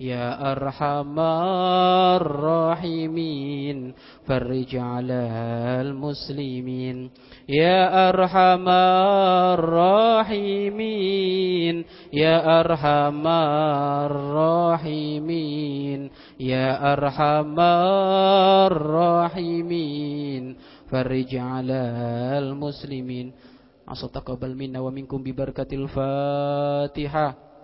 يا أرحم الراحمين فرج على المسلمين. يا أرحم الراحمين يا أرحم الراحمين. يا أرحم الراحمين فرج على المسلمين. عسى تقبل منا ومنكم ببركة الفاتحة.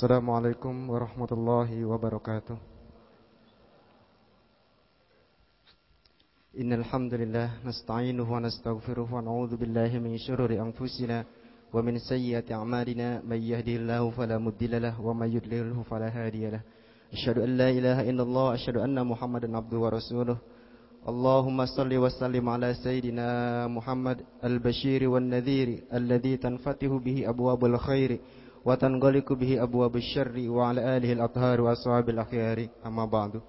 Assalamualaikum warahmatullahi wabarakatuh Innal hamdalillah nasta'inuhu wa nastaghfiruhu wa na'udzu billahi min shururi anfusina wa min sayyiati a'malina may yahdihillahu fala mudilla lahu wa may yudlilhu fala hadiya lahu Asyhadu an la ilaha illallah asyhadu anna Muhammadan abduhu wa rasuluh Allahumma salli wa sallim ala sayyidina Muhammad al-bashiri wan nadhiri alladhi tanfatihu bihi abwabus syarri wa ala alihi al-athhar wa ashabil akhyari. Amma ba'du.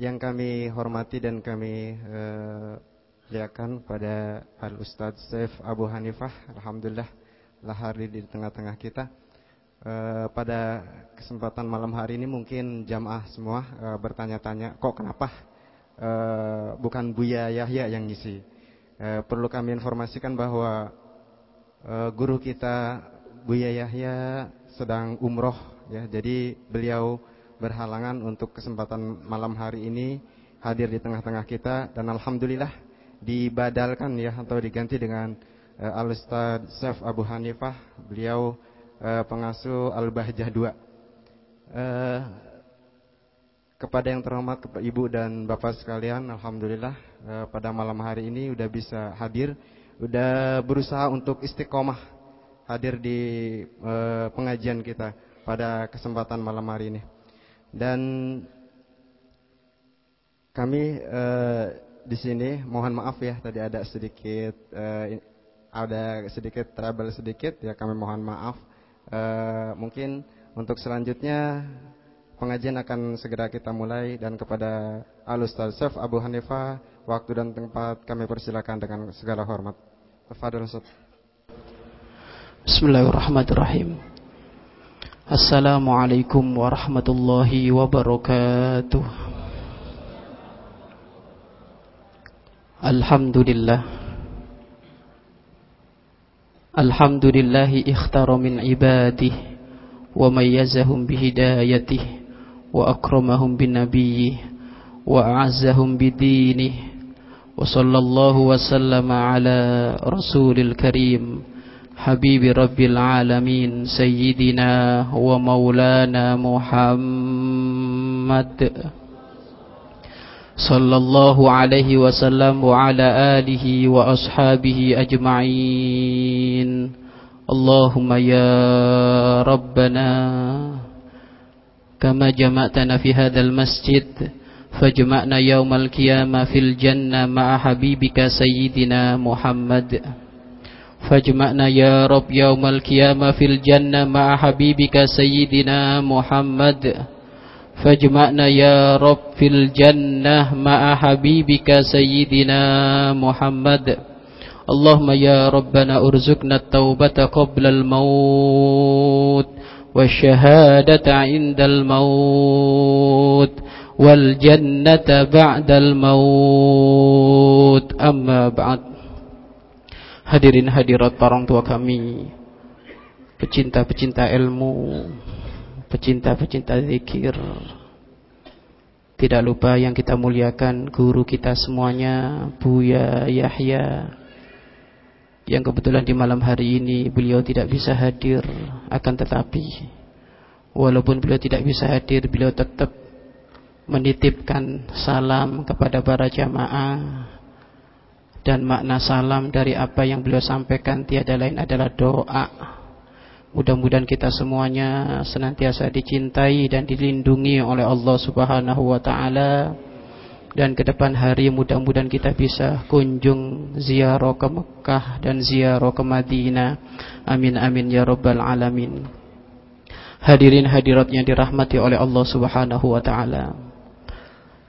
Yang kami hormati dan kami uh, pada Al Ustaz Saif Abu Hanifah Alhamdulillah telah hadir di tengah-tengah kita. Uh, pada kesempatan malam hari ini mungkin jamaah semua uh, bertanya-tanya kok kenapa bukan Buya Yahya yang ngisi? Perlu kami informasikan bahwa guru kita Buya Yahya sedang umroh ya. Jadi beliau berhalangan untuk kesempatan malam hari ini hadir di tengah-tengah kita dan alhamdulillah dibadalkan ya atau diganti dengan uh, Al Ustaz Saf Abu Hanifah, beliau uh, pengasuh Al Bahjah 2. Uh, eh, kepada yang terhormat Ibu dan Bapak sekalian, alhamdulillah uh, pada malam hari ini udah bisa hadir, udah berusaha untuk istiqomah hadir di uh, pengajian kita pada kesempatan malam hari ini. Dan kami uh, di sini mohon maaf ya tadi ada sedikit uh, ada sedikit trouble sedikit ya kami mohon maaf. Uh, mungkin untuk selanjutnya pengajian akan segera kita mulai dan kepada Al Ustaz Abu Hanifah waktu dan tempat kami persilakan dengan segala hormat. Tafadhol Ustaz. Bismillahirrahmanirrahim. Assalamualaikum warahmatullahi wabarakatuh. Alhamdulillah. Alhamdulillahi ikhtara min ibadih Wa mayyazahum bihidayatih Wa akramahum bin nabiyyih Wa a'azzahum bidinih Wa sallallahu wa sallama ala rasulil karim حبيب رب العالمين سيدنا ومولانا محمد صلى الله عليه وسلم وعلى آله وأصحابه أجمعين. اللهم يا ربنا كما جمعتنا في هذا المسجد فاجمعنا يوم القيامة في الجنة مع حبيبك سيدنا محمد. فاجمعنا يا رب يوم القيامة في الجنة مع حبيبك سيدنا محمد. فاجمعنا يا رب في الجنة مع حبيبك سيدنا محمد. اللهم يا ربنا ارزقنا التوبة قبل الموت والشهادة عند الموت والجنة بعد الموت. أما بعد. Hadirin hadirat orang tua kami. Pecinta-pecinta ilmu. Pecinta-pecinta zikir. Tidak lupa yang kita muliakan Guru kita semuanya Buya Yahya. Yang kebetulan di malam hari ini beliau tidak bisa hadir akan tetapi walaupun beliau tidak bisa hadir beliau tetap menitipkan salam kepada para jamaah dan makna salam dari apa yang beliau sampaikan tiada lain adalah doa Mudah-mudahan kita semuanya senantiasa dicintai dan dilindungi oleh Allah Subhanahu wa taala. Dan ke depan hari mudah-mudahan kita bisa kunjung ziarah ke Mekah dan ziarah ke Madinah. Amin amin ya rabbal alamin. Hadirin hadirat yang dirahmati oleh Allah Subhanahu wa taala.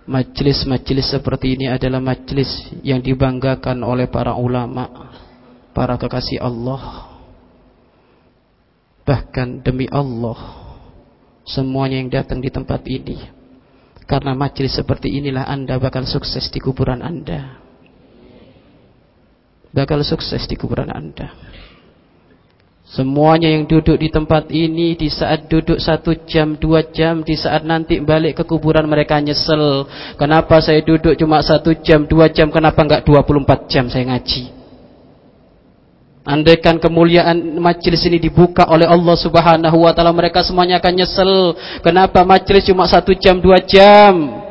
Majlis-majlis seperti ini adalah majlis yang dibanggakan oleh para ulama, para kekasih Allah. Bahkan demi Allah Semuanya yang datang di tempat ini. Karena majelis seperti inilah anda bakal sukses di kuburan anda. Bakal sukses di kuburan anda Semuanya yang duduk di tempat ini Di saat duduk satu jam, dua jam Di saat nanti balik ke kuburan mereka nyesel. Kenapa saya duduk cuma satu jam, dua jam? Kenapa enggak 24 jam saya ngaji? Andaikan kemuliaan majlis ini dibuka oleh Allah subhanahu wa ta'ala Mereka semuanya akan nyesel. Kenapa majlis cuma satu jam, dua jam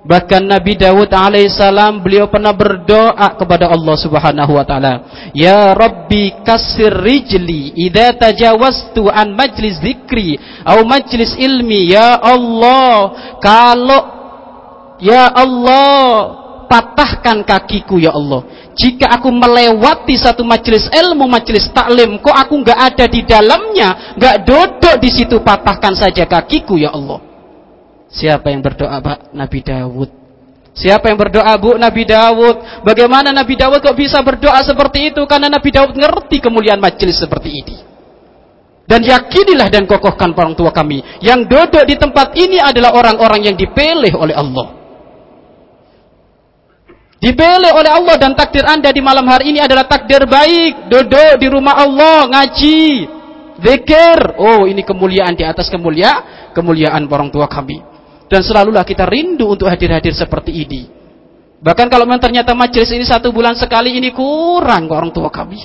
Bahkan Nabi Dawud alaihissalam Beliau pernah berdoa kepada Allah subhanahu wa ta'ala Ya Rabbi kasir rijli Ida tajawastu an majlis zikri Atau majlis ilmi Ya Allah Kalau Ya Allah patahkan kakiku ya Allah. Jika aku melewati satu majelis ilmu, majelis taklim, kok aku nggak ada di dalamnya, nggak duduk di situ, patahkan saja kakiku ya Allah. Siapa yang berdoa Pak? Nabi Dawud. Siapa yang berdoa Bu? Nabi Dawud. Bagaimana Nabi Dawud kok bisa berdoa seperti itu? Karena Nabi Dawud ngerti kemuliaan majelis seperti ini. Dan yakinilah dan kokohkan orang tua kami. Yang duduk di tempat ini adalah orang-orang yang dipilih oleh Allah. Dipilih oleh Allah dan takdir anda di malam hari ini adalah takdir baik. Duduk di rumah Allah, ngaji, zikir. Oh ini kemuliaan di atas kemulia, kemuliaan orang tua kami. Dan selalulah kita rindu untuk hadir-hadir seperti ini. Bahkan kalau memang ternyata majelis ini satu bulan sekali ini kurang orang tua kami.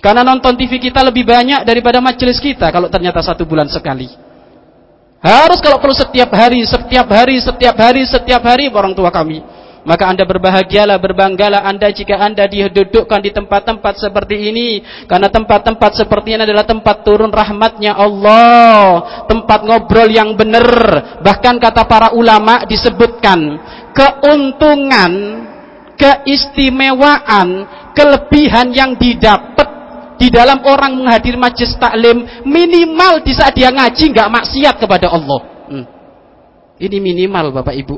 Karena nonton TV kita lebih banyak daripada majelis kita kalau ternyata satu bulan sekali. Harus kalau perlu setiap hari, setiap hari, setiap hari, setiap hari orang tua kami. Maka anda berbahagialah, berbanggalah anda jika anda didudukkan di tempat-tempat seperti ini. Karena tempat-tempat seperti ini adalah tempat turun rahmatnya Allah. Tempat ngobrol yang benar. Bahkan kata para ulama disebutkan. Keuntungan, keistimewaan, kelebihan yang didapat di dalam orang menghadiri majlis taklim minimal di saat dia ngaji nggak maksiat kepada Allah. Hmm. Ini minimal Bapak Ibu.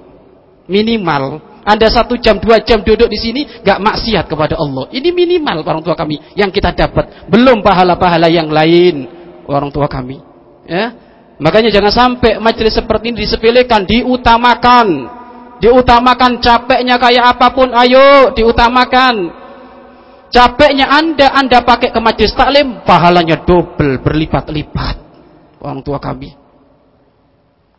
Minimal anda satu jam, dua jam duduk di sini, gak maksiat kepada Allah. Ini minimal orang tua kami yang kita dapat. Belum pahala-pahala yang lain orang tua kami. Ya, makanya jangan sampai majelis seperti ini disepelekan, diutamakan, diutamakan capeknya kayak apa pun, ayo diutamakan. Capeknya anda, anda pakai ke majelis taklim, pahalanya double, berlipat-lipat. Orang tua kami.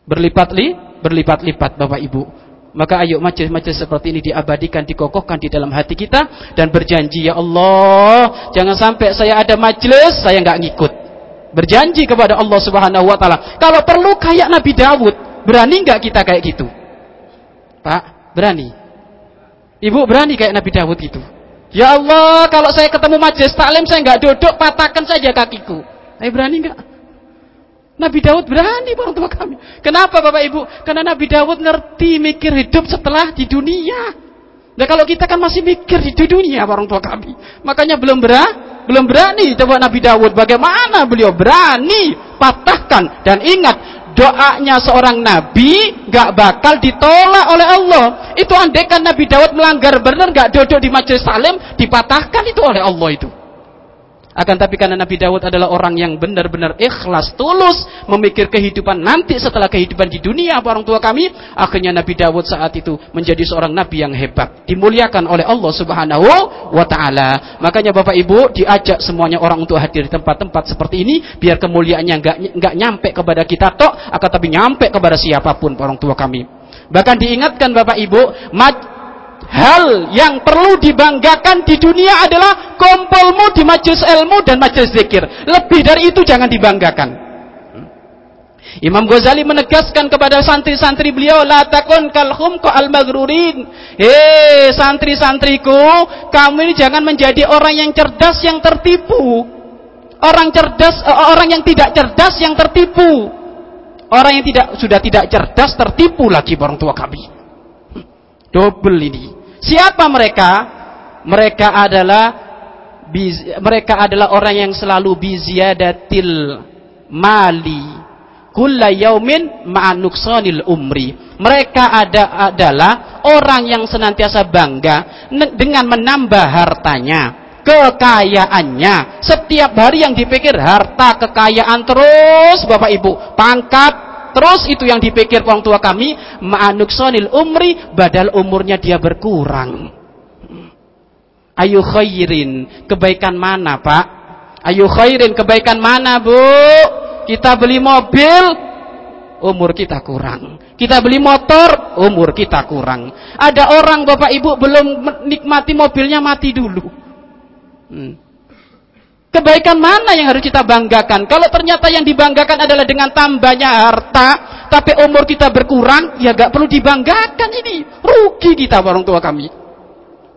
Berlipat-lipat, berlipat-lipat Bapak Ibu. Maka ayo majlis-majlis seperti ini diabadikan, dikokohkan di dalam hati kita dan berjanji ya Allah, jangan sampai saya ada majlis saya nggak ngikut. Berjanji kepada Allah Subhanahu wa taala. Kalau perlu kayak Nabi Dawud, berani nggak kita kayak gitu? Pak, berani. Ibu berani kayak Nabi Dawud itu. Ya Allah, kalau saya ketemu majlis taklim saya nggak duduk, patahkan saja kakiku. Saya berani nggak? Nabi Daud berani orang tua kami. Kenapa Bapak Ibu? Karena Nabi Daud ngerti mikir hidup setelah di dunia. Nah kalau kita kan masih mikir di dunia orang tua kami. Makanya belum berani. Belum berani coba Nabi Daud. Bagaimana beliau berani patahkan. Dan ingat doanya seorang Nabi gak bakal ditolak oleh Allah. Itu andaikan Nabi Daud melanggar benar gak duduk di majelis salim dipatahkan itu oleh Allah itu. Akan tapi karena Nabi Dawud adalah orang yang benar-benar ikhlas, tulus, memikir kehidupan nanti setelah kehidupan di dunia orang tua kami, akhirnya Nabi Dawud saat itu menjadi seorang nabi yang hebat, dimuliakan oleh Allah Subhanahu wa taala. Makanya Bapak Ibu diajak semuanya orang untuk hadir di tempat-tempat seperti ini biar kemuliaannya enggak enggak nyampe kepada kita tok, akan tapi nyampe kepada siapa pun orang tua kami. Bahkan diingatkan Bapak Ibu, hal yang perlu dibanggakan di dunia adalah kumpulmu di majelis ilmu dan majelis zikir. Lebih dari itu jangan dibanggakan. Imam Ghazali menegaskan kepada santri-santri beliau, la takun kal humqa al maghrurin. Hei santri-santriku, kamu ini jangan menjadi orang yang cerdas yang tertipu. Orang cerdas, eh, orang yang tidak cerdas yang tertipu. Orang yang tidak sudah tidak cerdas tertipu lagi orang tua kami. Double ini. Siapa mereka? Mereka adalah mereka adalah orang yang selalu biziadatil mali kulla yaumin ma'anuksanil umri. Mereka ada adalah orang yang senantiasa bangga dengan menambah hartanya, kekayaannya. Setiap hari yang dipikir harta, kekayaan terus Bapak Ibu, pangkat terus itu yang dipikir orang tua kami, ma'anuksanil umri badal umurnya dia berkurang. Ayu khairin, kebaikan mana, Pak? Ayu khairin, kebaikan mana, Bu? Kita beli mobil, umur kita kurang. Kita beli motor, umur kita kurang. Ada orang Bapak Ibu belum menikmati mobilnya mati dulu. Hmm. Kebaikan mana yang harus kita banggakan? Kalau ternyata yang dibanggakan adalah dengan tambahnya harta, tapi umur kita berkurang, ya gak perlu dibanggakan ini. Rugi kita orang tua kami.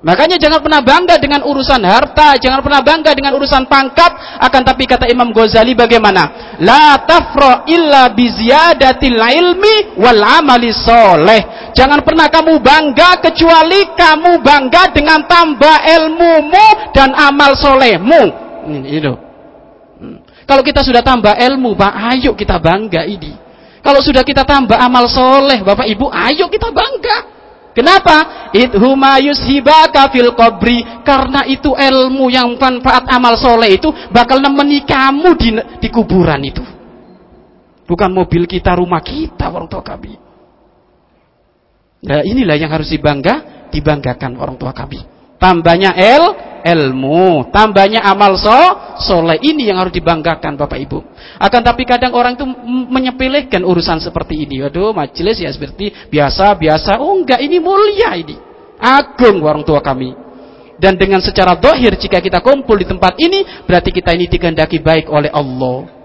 Makanya jangan pernah bangga dengan urusan harta, jangan pernah bangga dengan urusan pangkat, akan tapi kata Imam Ghazali bagaimana? La tafra illa biziyadatil ilmi wal amali soleh. Jangan pernah kamu bangga kecuali kamu bangga dengan tambah ilmumu dan amal solehmu. Itu. Hmm. Kalau kita sudah tambah ilmu, Pak, ayo kita bangga ini. Kalau sudah kita tambah amal soleh, Bapak Ibu, ayo kita bangga. Kenapa? Idhuma yushibaka fil qabri. Karena itu ilmu yang manfaat amal soleh itu bakal nemeni kamu di, di kuburan itu. Bukan mobil kita, rumah kita, orang tua kami. Nah inilah yang harus dibangga, dibanggakan orang tua kami. Tambahnya el, ilmu. Tambahnya amal so, soleh. Ini yang harus dibanggakan Bapak Ibu. Akan tapi kadang orang itu menyepelekan urusan seperti ini. Waduh majelis ya seperti biasa-biasa. Oh enggak ini mulia ini. Agung orang tua kami. Dan dengan secara dohir jika kita kumpul di tempat ini. Berarti kita ini dikehendaki baik oleh Allah.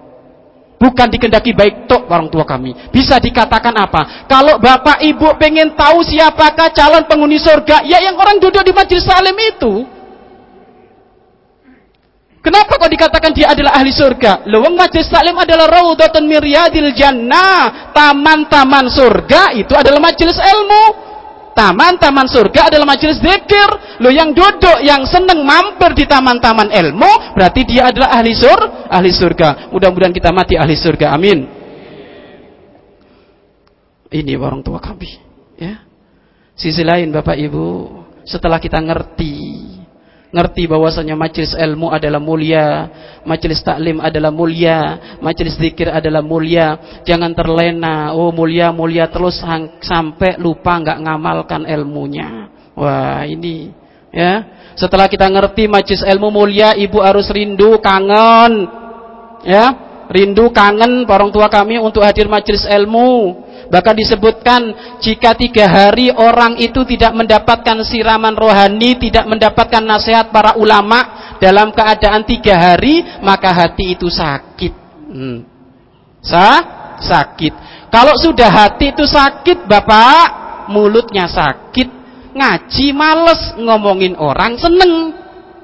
Bukan dikendaki baik tok orang tua kami. Bisa dikatakan apa? Kalau bapak ibu pengen tahu siapakah calon penghuni surga, ya yang orang duduk di majlis salim itu. Kenapa kok dikatakan dia adalah ahli surga? Lewang majlis salim adalah raudhatun miryadil jannah. Taman-taman surga itu adalah majlis ilmu. Taman-taman surga adalah majelis zikir. Lo yang duduk, yang seneng mampir di taman-taman ilmu, berarti dia adalah ahli sur, ahli surga. Mudah-mudahan kita mati ahli surga. Amin. Ini orang tua kami, ya. Sisi lain Bapak Ibu, setelah kita ngerti ngerti bahwasanya majelis ilmu adalah mulia, majelis taklim adalah mulia, majelis zikir adalah mulia. Jangan terlena, oh mulia mulia terus sampai lupa nggak ngamalkan ilmunya. Wah, ini ya. Setelah kita ngerti majelis ilmu mulia, ibu harus rindu, kangen. Ya, rindu kangen orang tua kami untuk hadir majelis ilmu Bahkan disebutkan jika tiga hari orang itu tidak mendapatkan siraman rohani, tidak mendapatkan nasihat para ulama dalam keadaan tiga hari, maka hati itu sakit. Hmm. Sa sakit. Kalau sudah hati itu sakit, bapak, mulutnya sakit, ngaji males, ngomongin orang seneng.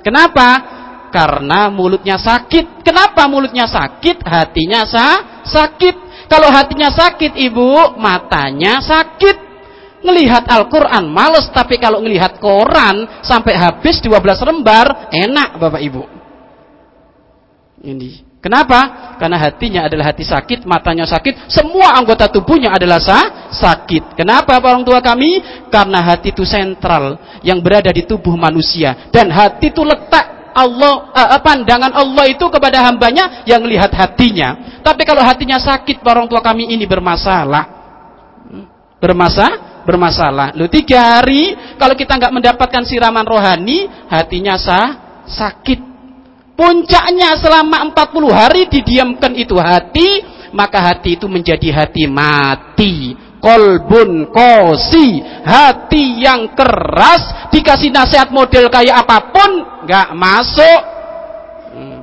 Kenapa? Karena mulutnya sakit. Kenapa mulutnya sakit? Hatinya sa sakit. Kalau hatinya sakit ibu, matanya sakit. Ngelihat Al-Quran males, tapi kalau ngelihat koran sampai habis 12 lembar, enak Bapak Ibu. Ini. Kenapa? Karena hatinya adalah hati sakit, matanya sakit, semua anggota tubuhnya adalah sa sakit. Kenapa orang tua kami? Karena hati itu sentral yang berada di tubuh manusia dan hati itu letak Allah uh, pandangan Allah itu kepada hambanya yang melihat hatinya. Tapi kalau hatinya sakit, orang tua kami ini bermasalah. Hmm? Bermasalah, bermasalah. Lu tiga hari kalau kita nggak mendapatkan siraman rohani, hatinya sah, sakit. Puncaknya selama 40 hari didiamkan itu hati, maka hati itu menjadi hati mati kolbun kosi hati yang keras dikasih nasihat model kayak apa pun nggak masuk hmm.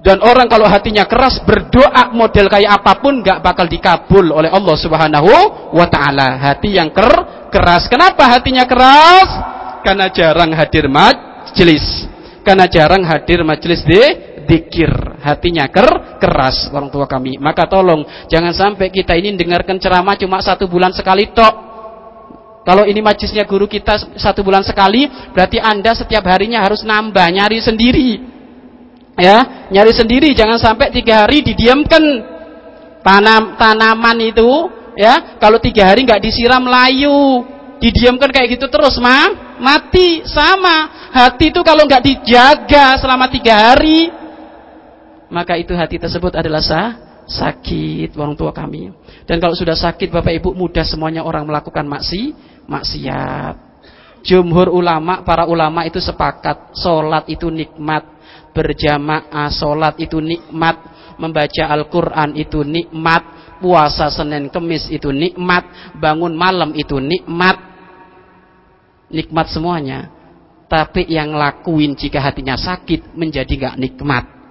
dan orang kalau hatinya keras berdoa model kayak apa pun nggak bakal dikabul oleh Allah Subhanahu wa taala. Hati yang ker keras. Kenapa hatinya keras? Karena jarang hadir majelis. Karena jarang hadir majelis di dikir hatinya ker keras orang tua kami. Maka tolong jangan sampai kita ini dengarkan ceramah cuma satu bulan sekali tok. Kalau ini majlisnya guru kita satu bulan sekali berarti anda setiap harinya harus nambah nyari sendiri. Ya nyari sendiri jangan sampai tiga hari didiamkan. Tanam tanaman itu ya kalau tiga hari nggak disiram layu. Didiamkan kayak gitu terus mah mati sama. Hati itu kalau nggak dijaga selama tiga hari maka itu hati tersebut adalah sah, sakit orang tua kami. Dan kalau sudah sakit Bapak Ibu mudah semuanya orang melakukan maksi, maksiat. Jumhur ulama, para ulama itu sepakat solat itu nikmat, berjamaah solat itu nikmat, membaca Al-Quran itu nikmat, puasa Senin Kemis itu nikmat, bangun malam itu nikmat, nikmat semuanya. Tapi yang lakuin jika hatinya sakit menjadi gak nikmat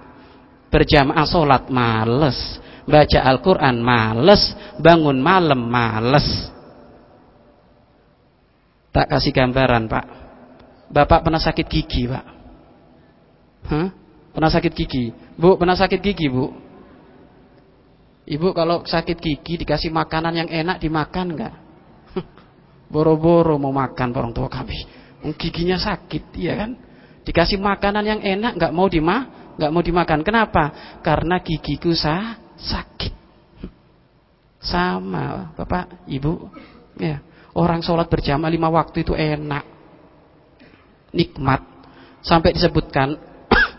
berjamaah sholat males. Baca Al-Quran males. Bangun malam males. Tak kasih gambaran pak. Bapak pernah sakit gigi pak? Hah? pernah sakit gigi? Bu pernah sakit gigi bu? Ibu kalau sakit gigi dikasih makanan yang enak dimakan nggak? Boro-boro mau makan orang tua kami. Giginya sakit iya kan? Dikasih makanan yang enak nggak mau dimah nggak mau dimakan. Kenapa? Karena gigiku sah, sakit. Sama, Bapak, Ibu. Ya, orang sholat berjamaah lima waktu itu enak, nikmat. Sampai disebutkan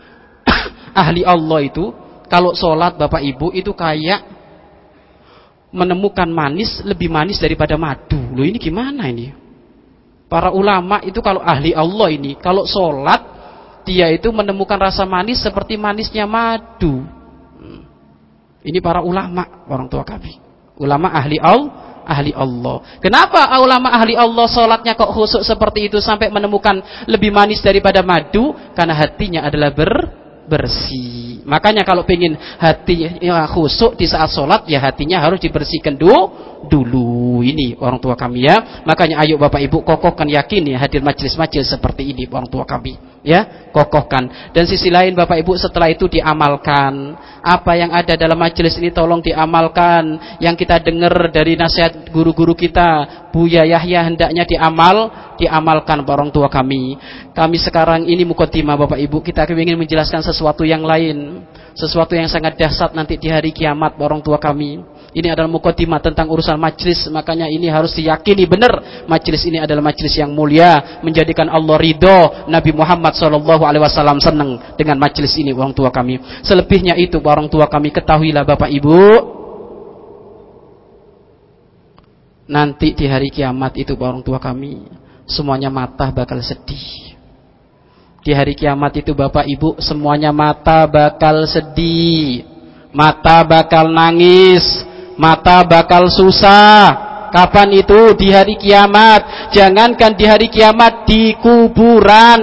ahli Allah itu kalau sholat Bapak Ibu itu kayak menemukan manis lebih manis daripada madu. Loh ini gimana ini? Para ulama itu kalau ahli Allah ini kalau sholat dia itu menemukan rasa manis seperti manisnya madu. Hmm. Ini para ulama orang tua kami. Ulama ahli Allah, ahli Allah. Kenapa ulama ahli Allah sholatnya kok khusuk seperti itu sampai menemukan lebih manis daripada madu? Karena hatinya adalah ber bersih. Makanya kalau pengen hati ya, khusuk di saat sholat, ya hatinya harus dibersihkan dulu. Dulu ini orang tua kami ya. Makanya ayo bapak ibu kokohkan yakin ya hadir majelis-majelis seperti ini orang tua kami ya kokohkan. Dan sisi lain bapak ibu setelah itu diamalkan. Apa yang ada dalam majelis ini tolong diamalkan. Yang kita dengar dari nasihat guru-guru kita, Buya Yahya hendaknya diamal, diamalkan orang tua kami. Kami sekarang ini mukotima bapak ibu kita ingin menjelaskan sesuatu yang lain sesuatu yang sangat dahsyat nanti di hari kiamat orang tua kami. Ini adalah mukadimah tentang urusan majlis, makanya ini harus diyakini benar. Majlis ini adalah majlis yang mulia, menjadikan Allah ridho, Nabi Muhammad wasallam senang dengan majlis ini orang tua kami. Selebihnya itu orang tua kami ketahuilah Bapak Ibu, nanti di hari kiamat itu orang tua kami semuanya mata bakal sedih. Di hari kiamat itu Bapak Ibu semuanya mata bakal sedih, mata bakal nangis, mata bakal susah. Kapan itu? Di hari kiamat. Jangankan di hari kiamat di kuburan.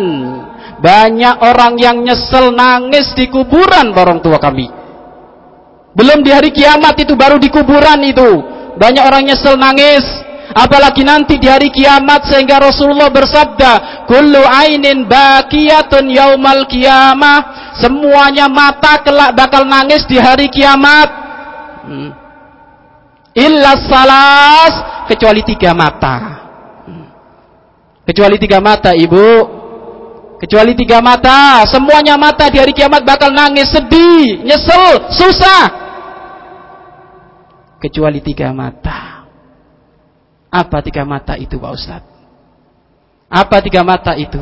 Banyak orang yang nyesel nangis di kuburan orang tua kami. Belum di hari kiamat itu baru di kuburan itu. Banyak orang nyesel nangis apalagi nanti di hari kiamat sehingga Rasulullah bersabda kullu ainin baqiyatun yaumal kiamah semuanya mata kelak bakal nangis di hari kiamat hmm. Illa salas kecuali tiga mata kecuali tiga mata ibu kecuali tiga mata semuanya mata di hari kiamat bakal nangis sedih nyesel susah kecuali tiga mata apa tiga mata itu Pak Ustadz? Apa tiga mata itu?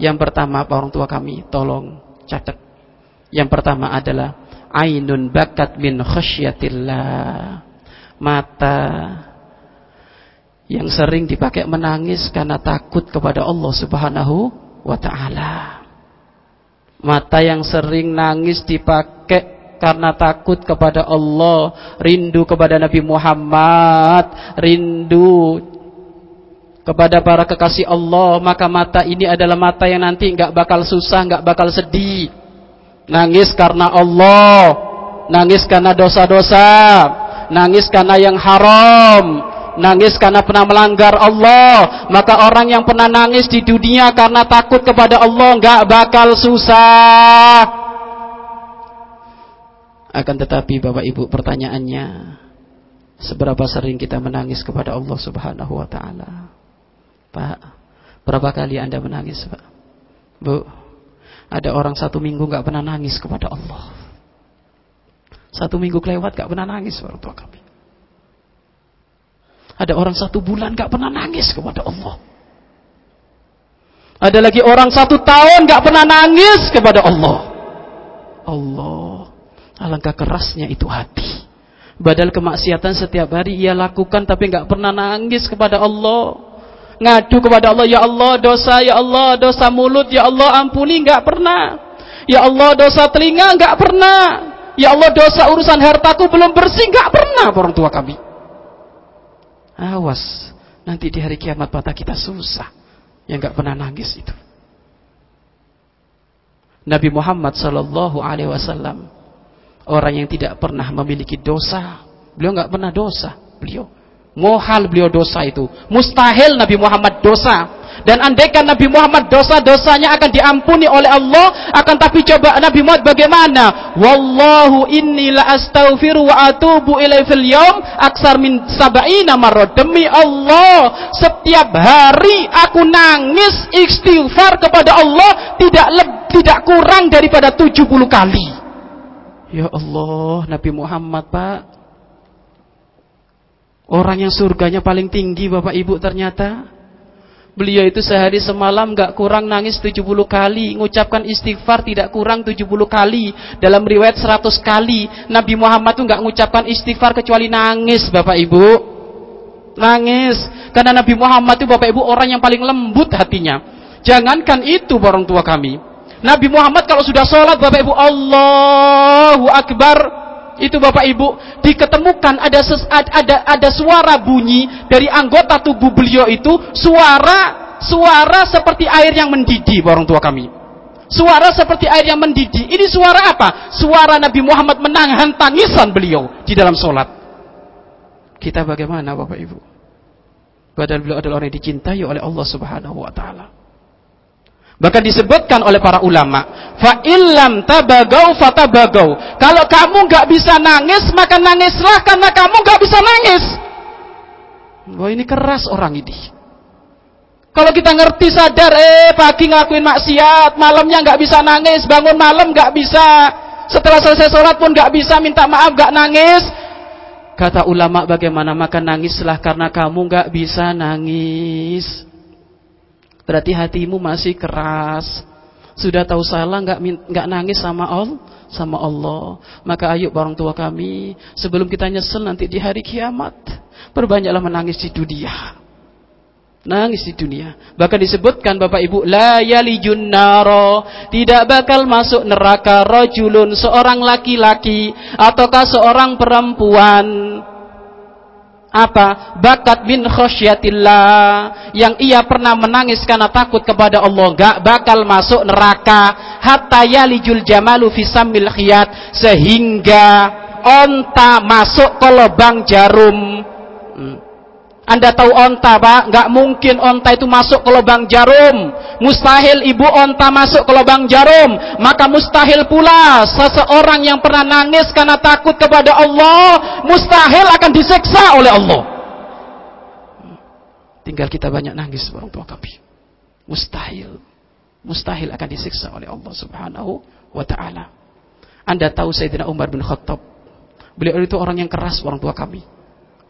Yang pertama orang tua kami tolong catat. Yang pertama adalah ainun bakat min khasyatillah. Mata yang sering dipakai menangis karena takut kepada Allah Subhanahu wa taala. Mata yang sering nangis dipakai karena takut kepada Allah, rindu kepada Nabi Muhammad, rindu kepada para kekasih Allah, maka mata ini adalah mata yang nanti enggak bakal susah, enggak bakal sedih. Nangis karena Allah, nangis karena dosa-dosa, nangis karena yang haram, nangis karena pernah melanggar Allah, maka orang yang pernah nangis di dunia karena takut kepada Allah nggak bakal susah. Akan tetapi Bapak Ibu pertanyaannya, seberapa sering kita menangis kepada Allah Subhanahu wa taala? Pak, berapa kali Anda menangis, Pak? Bu, ada orang satu minggu nggak pernah nangis kepada Allah. Satu minggu kelewat nggak pernah nangis orang tua kami. Ada orang satu bulan gak pernah nangis kepada Allah. Ada lagi orang satu tahun gak pernah nangis kepada Allah. Allah. Alangkah kerasnya itu hati. Badal kemaksiatan setiap hari ia lakukan tapi gak pernah nangis kepada Allah. Ngadu kepada Allah, ya Allah dosa, ya Allah dosa mulut, ya Allah ampuni gak pernah. Ya Allah dosa telinga gak pernah. Ya Allah dosa urusan hartaku belum bersih gak pernah orang tua kami. Awas, nanti di hari kiamat mata kita susah. Yang nggak pernah nangis itu. Nabi Muhammad Sallallahu Alaihi Wasallam orang yang tidak pernah memiliki dosa. Beliau nggak pernah dosa. Beliau mohal beliau dosa itu. Mustahil Nabi Muhammad dosa. Dan andaikan Nabi Muhammad dosa-dosanya akan diampuni oleh Allah, akan tapi coba Nabi Muhammad bagaimana? Wallahu inni la astaghfiru wa atubu ilaihi fil yaum aksar min sab'ina marrah. Demi Allah, setiap hari aku nangis istighfar kepada Allah tidak tidak kurang daripada 70 kali. Ya Allah, Nabi Muhammad, Pak. Orang yang surganya paling tinggi Bapak Ibu ternyata Beliau itu sehari semalam gak kurang nangis 70 kali, mengucapkan istighfar tidak kurang 70 kali. Dalam riwayat 100 kali. Nabi Muhammad itu gak mengucapkan istighfar kecuali nangis, Bapak Ibu. Nangis. Karena Nabi Muhammad itu Bapak Ibu orang yang paling lembut hatinya. Jangankan itu orang tua kami. Nabi Muhammad kalau sudah sholat Bapak Ibu Allahu Akbar itu Bapak Ibu diketemukan ada ses, ada ada suara bunyi dari anggota tubuh beliau itu suara suara seperti air yang mendidih orang tua kami. Suara seperti air yang mendidih. Ini suara apa? Suara Nabi Muhammad menahan tangisan beliau di dalam sholat. Kita bagaimana Bapak Ibu? Padahal beliau adalah orang yang dicintai oleh Allah Subhanahu wa taala. Bahkan disebutkan oleh para ulama, fa illam tabagau fatabagau. Kalau kamu nggak bisa nangis, maka nangislah karena kamu nggak bisa nangis. Wah ini keras orang ini. Kalau kita ngerti sadar, eh pagi ngelakuin maksiat, malamnya nggak bisa nangis, bangun malam nggak bisa, setelah selesai sholat pun nggak bisa minta maaf, nggak nangis. Kata ulama bagaimana maka nangislah karena kamu nggak bisa nangis. Berarti hatimu masih keras. Sudah tahu salah nggak nggak nangis sama Allah, sama Allah. Maka ayo orang tua kami, sebelum kita nyesel nanti di hari kiamat, perbanyaklah menangis di dunia. Nangis di dunia. Bahkan disebutkan Bapak Ibu, la yalijun tidak bakal masuk neraka rajulun seorang laki-laki ataukah seorang perempuan apa? Bakat bin khosyatillah yang ia pernah menangis karena takut kepada Allah. Gak bakal masuk neraka. Hatta yalijul jamalu fisamil khiyat. Sehingga onta masuk ke lubang jarum. Anda tahu onta pak? Gak mungkin onta itu masuk ke lubang jarum. Mustahil ibu onta masuk ke lubang jarum. Maka mustahil pula seseorang yang pernah nangis karena takut kepada Allah. Mustahil akan diseksa oleh Allah. Tinggal kita banyak nangis orang tua kami. Mustahil. Mustahil akan disiksa oleh Allah subhanahu wa ta'ala. Anda tahu Sayyidina Umar bin Khattab. Beliau itu orang yang keras orang tua kami.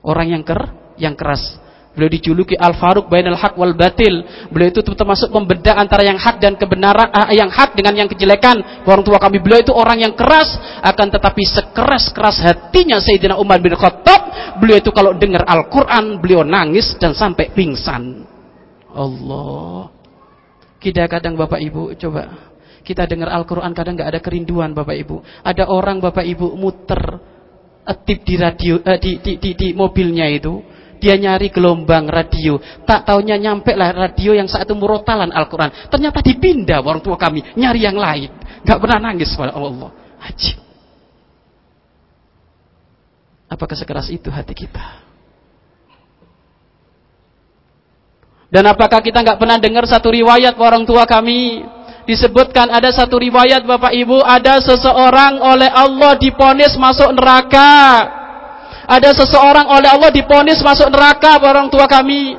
Orang yang ker yang keras. Beliau dijuluki Al-Faruq bainal haq wal batil. Beliau itu termasuk pembeda antara yang hak dan kebenaran, uh, yang hak dengan yang kejelekan. Orang tua kami beliau itu orang yang keras, akan tetapi sekeras-keras hatinya Sayyidina Umar bin Khattab, beliau itu kalau dengar Al-Qur'an, beliau nangis dan sampai pingsan. Allah. Kita kadang Bapak Ibu coba Kita dengar Al-Quran kadang nggak ada kerinduan Bapak Ibu. Ada orang Bapak Ibu muter etip di radio eh, di, di, di, di mobilnya itu. Dia nyari gelombang radio. Tak taunya nyampe lah radio yang saat itu murotalan Al-Quran. Ternyata dipindah orang tua kami. Nyari yang lain. Gak pernah nangis pada Allah. Haji. Apakah sekeras itu hati kita? Dan apakah kita nggak pernah dengar satu riwayat orang tua kami disebutkan ada satu riwayat Bapak Ibu ada seseorang oleh Allah diponis masuk neraka. Ada seseorang oleh Allah diponis masuk neraka orang tua kami.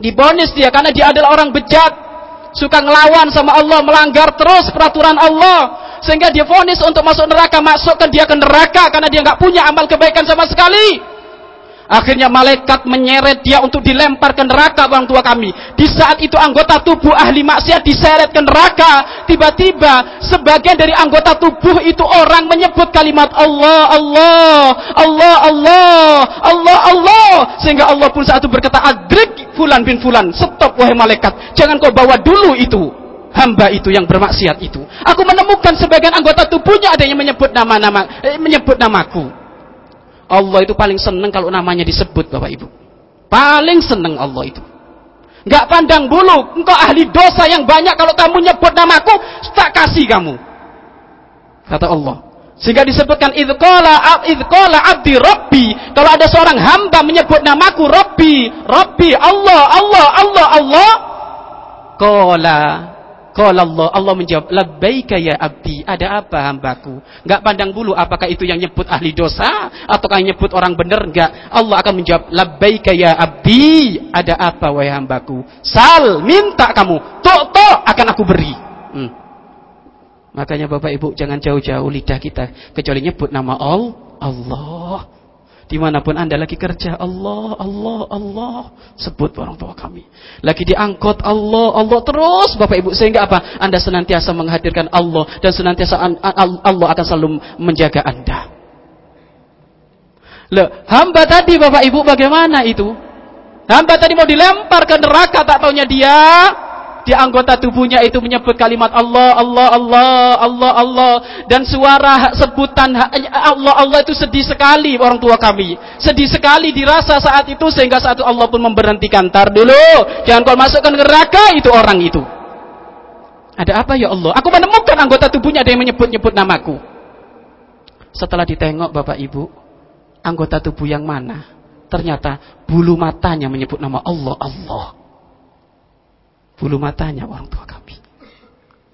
Diponis dia karena dia adalah orang bejat, suka ngelawan sama Allah, melanggar terus peraturan Allah sehingga dia fonis untuk masuk neraka, masukkan dia ke neraka karena dia nggak punya amal kebaikan sama sekali. Akhirnya malaikat menyeret dia untuk dilempar ke neraka orang tua kami. Di saat itu anggota tubuh ahli maksiat diseret ke neraka. Tiba-tiba sebagian dari anggota tubuh itu orang menyebut kalimat Allah, Allah, Allah, Allah, Allah, Allah. Sehingga Allah pun saat itu berkata, Adrik fulan bin fulan. Stop wahai malaikat. Jangan kau bawa dulu itu hamba itu yang bermaksiat itu. Aku menemukan sebagian anggota tubuhnya ada yang menyebut nama-nama, eh, menyebut namaku. Allah itu paling seneng kalau namanya disebut Bapak Ibu. Paling seneng Allah itu. Gak pandang bulu, engkau ahli dosa yang banyak kalau kamu nyebut namaku, tak kasih kamu. Kata Allah. Sehingga disebutkan idqala idqala abdi rabbi. Kalau ada seorang hamba menyebut namaku rabbi, rabbi Allah, Allah, Allah, Allah. Qala Qala Allah, Allah menjawab, "Labbaika ya abdi." Ada apa hambaku? Enggak pandang bulu apakah itu yang nyebut ahli dosa ataukah yang nyebut orang benar enggak. Allah akan menjawab, "Labbaika ya abdi." Ada apa wahai hambaku? Sal, minta kamu. Tok tok akan aku beri. Hmm. Makanya Bapak Ibu jangan jauh-jauh lidah kita kecuali nyebut nama Allah. Di mana pun anda lagi kerja, Allah, Allah, Allah. Sebut orang tua kami. Lagi diangkut, Allah, Allah terus Bapak Ibu. Sehingga apa? Anda senantiasa menghadirkan Allah. Dan senantiasa Allah akan selalu menjaga anda. Loh, hamba tadi Bapak Ibu bagaimana itu? Hamba tadi mau dilempar ke neraka tak taunya dia di anggota tubuhnya itu menyebut kalimat Allah, Allah, Allah, Allah, Allah dan suara sebutan Allah, Allah itu sedih sekali orang tua kami. Sedih sekali dirasa saat itu sehingga saat itu Allah pun memberhentikan. Tar dulu, jangan kau masukkan neraka itu orang itu. Ada apa ya Allah? Aku menemukan anggota tubuhnya ada yang menyebut-nyebut namaku. Setelah ditengok Bapak Ibu, anggota tubuh yang mana? Ternyata bulu matanya menyebut nama Allah, Allah bulu matanya orang tua kami.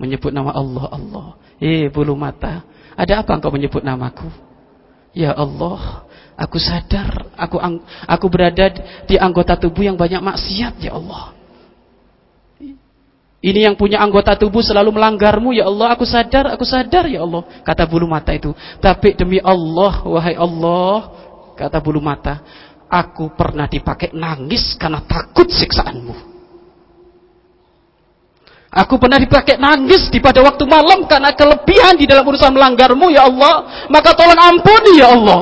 Menyebut nama Allah, Allah. Eh, bulu mata. Ada apa engkau menyebut namaku? Ya Allah, aku sadar aku aku berada di anggota tubuh yang banyak maksiat, ya Allah. Ini yang punya anggota tubuh selalu melanggarmu, ya Allah. Aku sadar, aku sadar, ya Allah. Kata bulu mata itu. Tapi demi Allah, wahai Allah, kata bulu mata, aku pernah dipakai nangis karena takut siksaanmu. Aku pernah dipakai nangis di pada waktu malam karena kelebihan di dalam urusan melanggarmu ya Allah. Maka tolong ampuni ya Allah.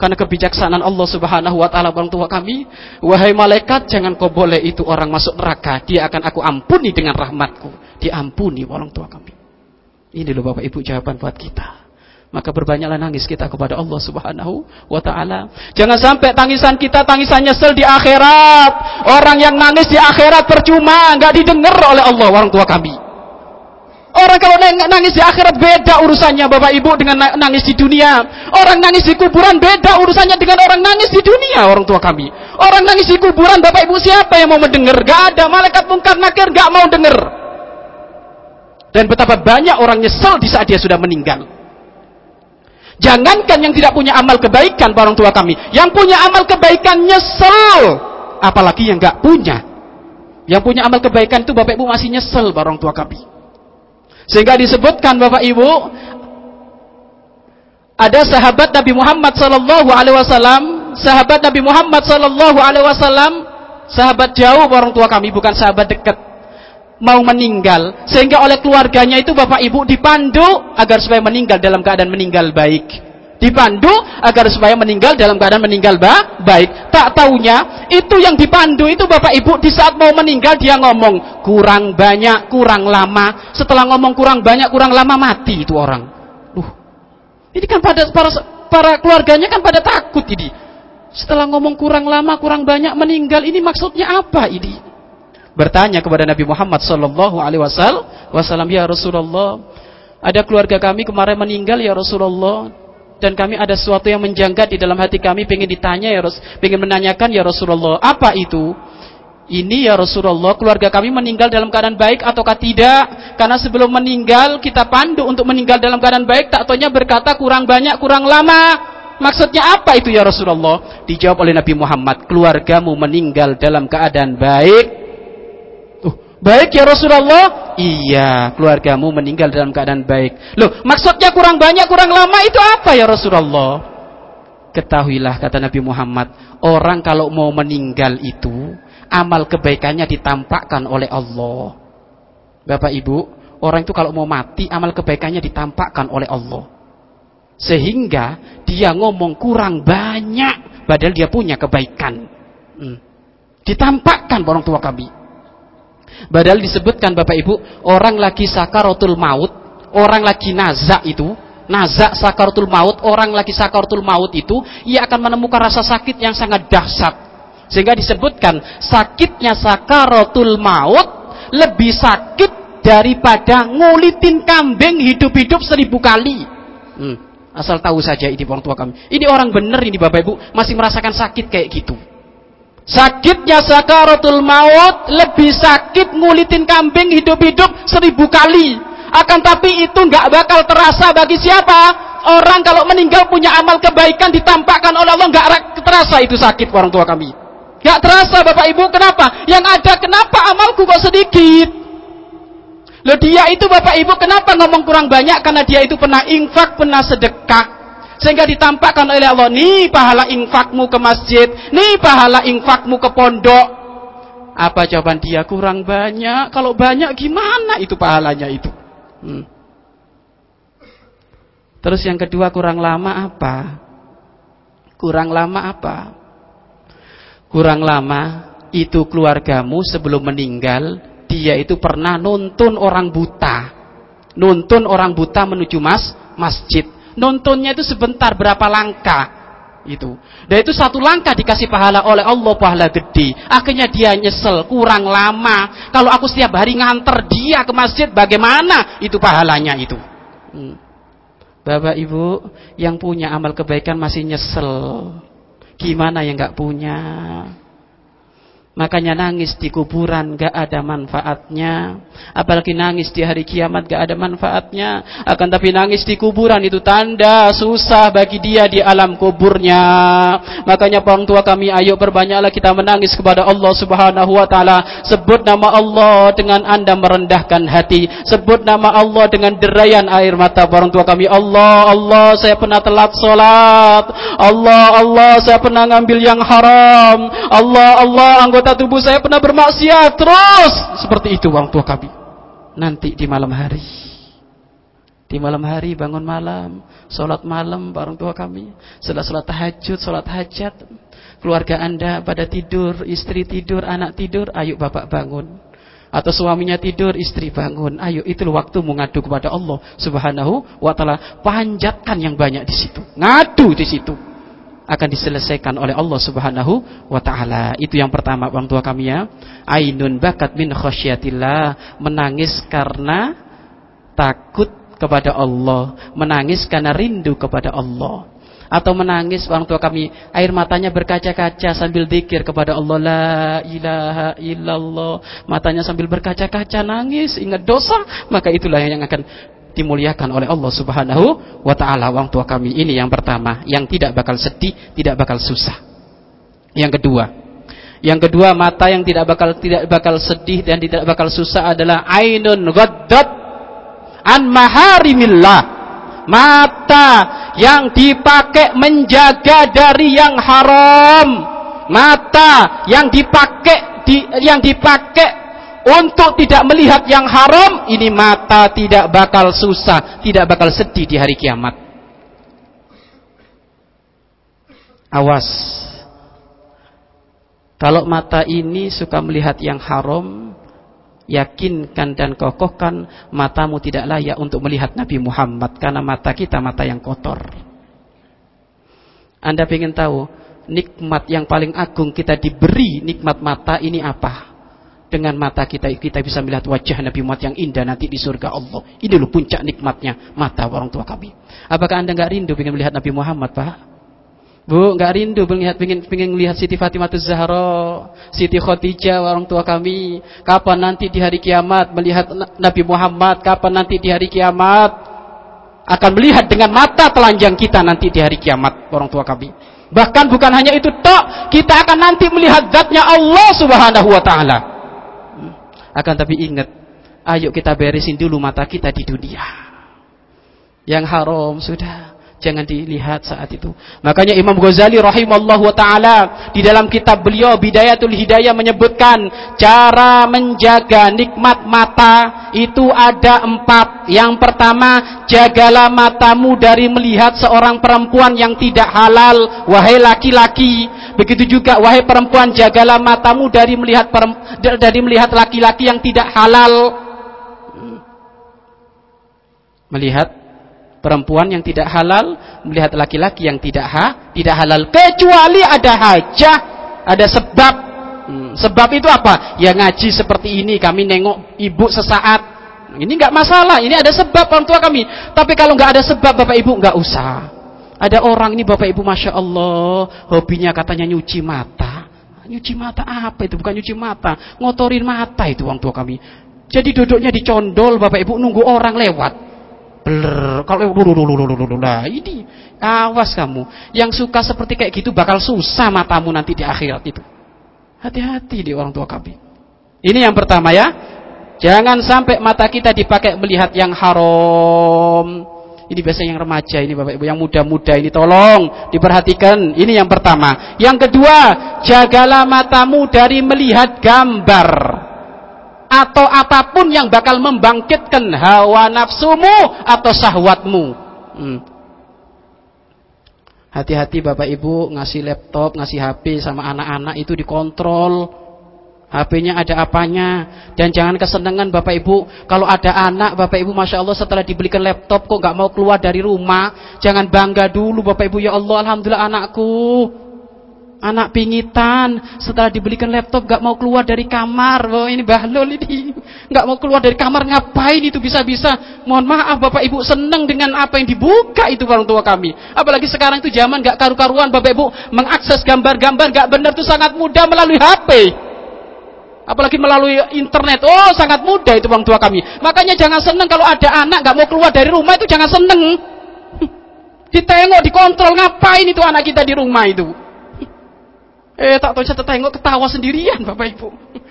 Karena kebijaksanaan Allah subhanahu wa ta'ala orang tua kami. Wahai malaikat jangan kau boleh itu orang masuk neraka. Dia akan aku ampuni dengan rahmatku. Diampuni orang tua kami. Ini loh Bapak Ibu jawaban buat kita maka berbanyaklah nangis kita kepada Allah Subhanahu wa taala. Jangan sampai tangisan kita tangisan nyesel di akhirat. Orang yang nangis di akhirat percuma, enggak didengar oleh Allah orang tua kami. Orang kalau nangis di akhirat beda urusannya Bapak Ibu dengan nangis di dunia. Orang nangis di kuburan beda urusannya dengan orang nangis di dunia orang tua kami. Orang nangis di kuburan Bapak Ibu siapa yang mau mendengar? Gak ada malaikat mungkar nakir gak mau dengar. Dan betapa banyak orang nyesel di saat dia sudah meninggal. Jangankan yang tidak punya amal kebaikan orang tua kami. Yang punya amal kebaikan nyesel. Apalagi yang nggak punya. Yang punya amal kebaikan itu Bapak Ibu masih nyesel orang tua kami. Sehingga disebutkan Bapak Ibu ada sahabat Nabi Muhammad sallallahu alaihi wasallam, sahabat Nabi Muhammad sallallahu alaihi wasallam, sahabat jauh orang tua kami bukan sahabat dekat mau meninggal sehingga oleh keluarganya itu bapak ibu dipandu agar supaya meninggal dalam keadaan meninggal baik Dipandu agar supaya meninggal dalam keadaan meninggal ba baik. Tak taunya itu yang dipandu itu Bapak Ibu di saat mau meninggal dia ngomong kurang banyak, kurang lama. Setelah ngomong kurang banyak, kurang lama mati itu orang. Duh. Ini kan pada para para keluarganya kan pada takut ini. Setelah ngomong kurang lama, kurang banyak meninggal, ini maksudnya apa ini? Bertanya kepada Nabi Muhammad sallallahu alaihi wasallam, "Ya Rasulullah, ada keluarga kami kemarin meninggal ya Rasulullah dan kami ada sesuatu yang menjanggat di dalam hati kami pengen ditanya ya Rasul, pengen menanyakan ya Rasulullah, apa itu?" Ini ya Rasulullah keluarga kami meninggal dalam keadaan baik ataukah tidak? Karena sebelum meninggal kita pandu untuk meninggal dalam keadaan baik tak taunya berkata kurang banyak kurang lama. Maksudnya apa itu ya Rasulullah? Dijawab oleh Nabi Muhammad, keluargamu meninggal dalam keadaan baik. Baik ya Rasulullah? Iya, keluargamu meninggal dalam keadaan baik. Loh, maksudnya kurang banyak, kurang lama itu apa ya Rasulullah? Ketahuilah kata Nabi Muhammad, orang kalau mau meninggal itu amal kebaikannya ditampakkan oleh Allah. Bapak Ibu, orang itu kalau mau mati amal kebaikannya ditampakkan oleh Allah. Sehingga dia ngomong kurang banyak padahal dia punya kebaikan. Hmm. Ditampakkan orang tua kami. Padahal disebutkan Bapak Ibu, orang lagi sakaratul maut, orang lagi nazak itu, nazak sakaratul maut, orang lagi sakaratul maut itu, ia akan menemukan rasa sakit yang sangat dahsyat. Sehingga disebutkan sakitnya sakaratul maut lebih sakit daripada ngulitin kambing hidup-hidup seribu kali. Hmm. Asal tahu saja ini orang tua kami. Ini orang benar ini Bapak Ibu masih merasakan sakit kayak gitu. Sakitnya sakaratul maut lebih sakit ngulitin kambing hidup-hidup seribu kali. Akan tapi itu nggak bakal terasa bagi siapa? Orang kalau meninggal punya amal kebaikan ditampakkan oleh Allah nggak terasa itu sakit orang tua kami. Nggak terasa Bapak Ibu kenapa? Yang ada kenapa amalku kok sedikit? Loh dia itu Bapak Ibu kenapa ngomong kurang banyak? Karena dia itu pernah infak, pernah sedekah. Sehingga ditampakkan oleh Allah, nih pahala infakmu ke masjid, nih pahala infakmu ke pondok. Apa jawaban dia? Kurang banyak. Kalau banyak gimana itu pahalanya itu? Hmm. Terus yang kedua kurang lama apa? Kurang lama apa? Kurang lama itu keluargamu sebelum meninggal dia itu pernah nuntun orang buta. Nuntun orang buta menuju mas masjid. Nuntunnya itu sebentar berapa langkah itu. Dan itu satu langkah dikasih pahala oleh Allah pahala gede. Akhirnya dia nyesel, kurang lama. Kalau aku setiap hari nganter dia ke masjid, bagaimana itu pahalanya itu? Hmm. Bapak Ibu yang punya amal kebaikan masih nyesel. Gimana yang nggak punya? Makanya nangis di kuburan gak ada manfaatnya. Apalagi nangis di hari kiamat gak ada manfaatnya. Akan tapi nangis di kuburan itu tanda susah bagi dia di alam kuburnya. Makanya orang tua kami ayo berbanyaklah kita menangis kepada Allah subhanahu wa ta'ala. Sebut nama Allah dengan anda merendahkan hati. Sebut nama Allah dengan derayan air mata orang tua kami. Allah, Allah saya pernah telat sholat. Allah, Allah saya pernah ngambil yang haram. Allah, Allah anggota anggota tubuh saya pernah bermaksiat. Terus! Seperti itu orang tua kami. Nanti di malam hari. Di malam hari bangun malam sholat malam orang tua kami. Setelah sholat tahajud sholat hajat. Keluarga anda pada tidur istri tidur anak tidur ayo bapak bangun. Atau suaminya tidur, istri bangun. Ayo, itu waktu mengadu kepada Allah Subhanahu wa taala. Panjatkan yang banyak di situ. Ngadu di situ akan diselesaikan oleh Allah Subhanahu wa taala. Itu yang pertama orang tua kami ya. Ainun bakat min khasyatillah, menangis karena takut kepada Allah, menangis karena rindu kepada Allah. Atau menangis orang tua kami air matanya berkaca-kaca sambil dikir kepada Allah la ilaha illallah matanya sambil berkaca-kaca nangis ingat dosa maka itulah yang akan dimuliakan oleh Allah Subhanahu wa taala orang tua kami. Ini yang pertama, yang tidak bakal sedih, tidak bakal susah. Yang kedua, yang kedua mata yang tidak bakal tidak bakal sedih dan tidak bakal susah adalah ainun ghaddat an maharimillah. Mata yang dipakai menjaga dari yang haram. Mata yang dipakai di, yang dipakai untuk tidak melihat yang haram, ini mata tidak bakal susah, tidak bakal sedih di hari kiamat. Awas. Kalau mata ini suka melihat yang haram, yakinkan dan kokohkan matamu tidak layak untuk melihat Nabi Muhammad karena mata kita mata yang kotor. Anda ingin tahu nikmat yang paling agung kita diberi nikmat mata ini apa? Dengan mata kita kita bisa melihat wajah Nabi Muhammad yang indah nanti di surga Allah. Ini loh puncak nikmatnya mata orang tua kami. Apakah anda nggak rindu ingin melihat Nabi Muhammad, Pak? Bu, nggak rindu melihat pengen pengen melihat Siti Fatimah Zahra, Siti Khadijah orang tua kami. Kapan nanti di hari kiamat melihat Nabi Muhammad? Kapan nanti di hari kiamat akan melihat dengan mata telanjang kita nanti di hari kiamat orang tua kami. Bahkan bukan hanya itu tok, kita akan nanti melihat zatnya Allah Subhanahu wa taala. Akan tapi ingat, ayo kita beresin dulu mata kita di dunia. Yang haram sudah Jangan dilihat saat itu. Makanya Imam Ghazali rahimallahu taala di dalam kitab beliau Bidayatul Hidayah menyebutkan cara menjaga nikmat mata itu ada empat. Yang pertama, jagalah matamu dari melihat seorang perempuan yang tidak halal, wahai laki-laki. Begitu juga wahai perempuan, jagalah matamu dari melihat dari melihat laki-laki yang tidak halal. Melihat perempuan yang tidak halal melihat laki-laki yang tidak ha, tidak halal kecuali ada hajah, ada sebab. Hmm, sebab itu apa? Ya ngaji seperti ini kami nengok ibu sesaat. Ini nggak masalah, ini ada sebab orang tua kami. Tapi kalau nggak ada sebab Bapak Ibu nggak usah. Ada orang ini Bapak Ibu Masya Allah Hobinya katanya nyuci mata Nyuci mata apa itu? Bukan nyuci mata Ngotorin mata itu orang tua kami Jadi duduknya dicondol Bapak Ibu nunggu orang lewat Bler, kalau nah ini awas kamu. Yang suka seperti kayak gitu bakal susah matamu nanti di akhirat itu. Hati-hati di orang tua kami. Ini yang pertama ya. Jangan sampai mata kita dipakai melihat yang haram. Ini biasa yang remaja ini Bapak Ibu, yang muda-muda ini tolong diperhatikan. Ini yang pertama. Yang kedua, jagalah matamu dari melihat gambar atau apa pun yang bakal membangkitkan hawa nafsumu atau syahwatmu. Hmm. Hati-hati Bapak Ibu ngasih laptop, ngasih HP sama anak-anak itu dikontrol. HP-nya ada apanya? Dan jangan kesenangan Bapak Ibu. Kalau ada anak Bapak Ibu Masya Allah setelah dibelikan laptop kok nggak mau keluar dari rumah? Jangan bangga dulu Bapak Ibu. Ya Allah Alhamdulillah anakku. Anak pingitan. Setelah dibelikan laptop gak mau keluar dari kamar. Oh ini bahlul ini. Gak mau keluar dari kamar. Ngapain itu bisa-bisa? Mohon maaf bapak ibu seneng dengan apa yang dibuka itu orang tua kami. Apalagi sekarang itu zaman gak karu-karuan bapak ibu. Mengakses gambar-gambar gak benar itu sangat mudah melalui HP apalagi melalui internet oh sangat mudah itu orang tua kami makanya jangan seneng kalau ada anak gak mau keluar dari rumah itu jangan seneng ditengok dikontrol ngapain itu anak kita di rumah itu Eh tak tahu saya tengok ketawa sendirian Bapak Ibu.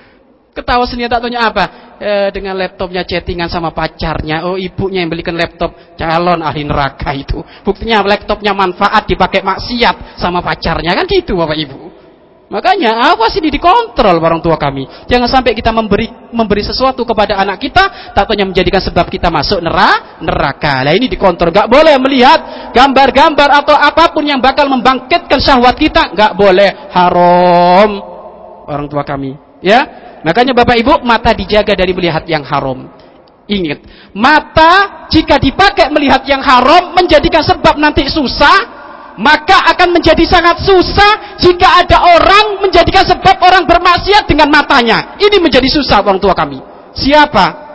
Ketawa sendirian tak tahunya apa? Eh, dengan laptopnya chattingan sama pacarnya. Oh ibunya yang belikan laptop calon ahli neraka itu. Buktinya laptopnya manfaat dipakai maksiat sama pacarnya kan gitu Bapak Ibu. Makanya awas ini dikontrol orang tua kami. Jangan sampai kita memberi memberi sesuatu kepada anak kita, tak tanya menjadikan sebab kita masuk neraka. neraka. Nah ini dikontrol. Gak boleh melihat gambar-gambar atau apa pun yang bakal membangkitkan syahwat kita. Gak boleh haram orang tua kami. Ya, makanya bapak ibu mata dijaga dari melihat yang haram. Ingat, mata jika dipakai melihat yang haram menjadikan sebab nanti susah maka akan menjadi sangat susah jika ada orang menjadikan sebab orang bermaksiat dengan matanya. Ini menjadi susah orang tua kami. Siapa?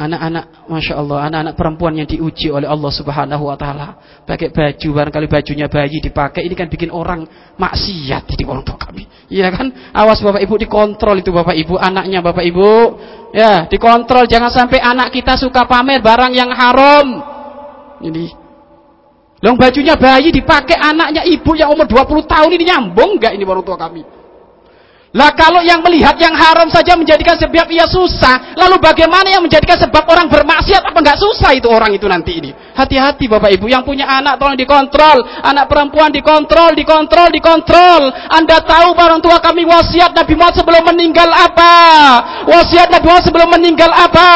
Anak-anak, masya Allah, anak-anak perempuan yang diuji oleh Allah Subhanahu Wa Taala, pakai baju, barangkali bajunya bayi dipakai, ini kan bikin orang maksiat di orang tua kami, iya kan? Awas bapak ibu dikontrol itu bapak ibu, anaknya bapak ibu, ya dikontrol, jangan sampai anak kita suka pamer barang yang haram. Ini Long bajunya bayi dipakai anaknya ibu yang umur 20 tahun ini nyambung enggak ini orang tua kami? Lah kalau yang melihat yang haram saja menjadikan sebab ia susah, lalu bagaimana yang menjadikan sebab orang bermaksiat apa enggak susah itu orang itu nanti ini? Hati-hati Bapak Ibu yang punya anak tolong dikontrol. Anak perempuan dikontrol, dikontrol, dikontrol. Anda tahu orang tua kami wasiat Nabi Muhammad sebelum meninggal apa? Wasiat Nabi Muhammad sebelum meninggal apa?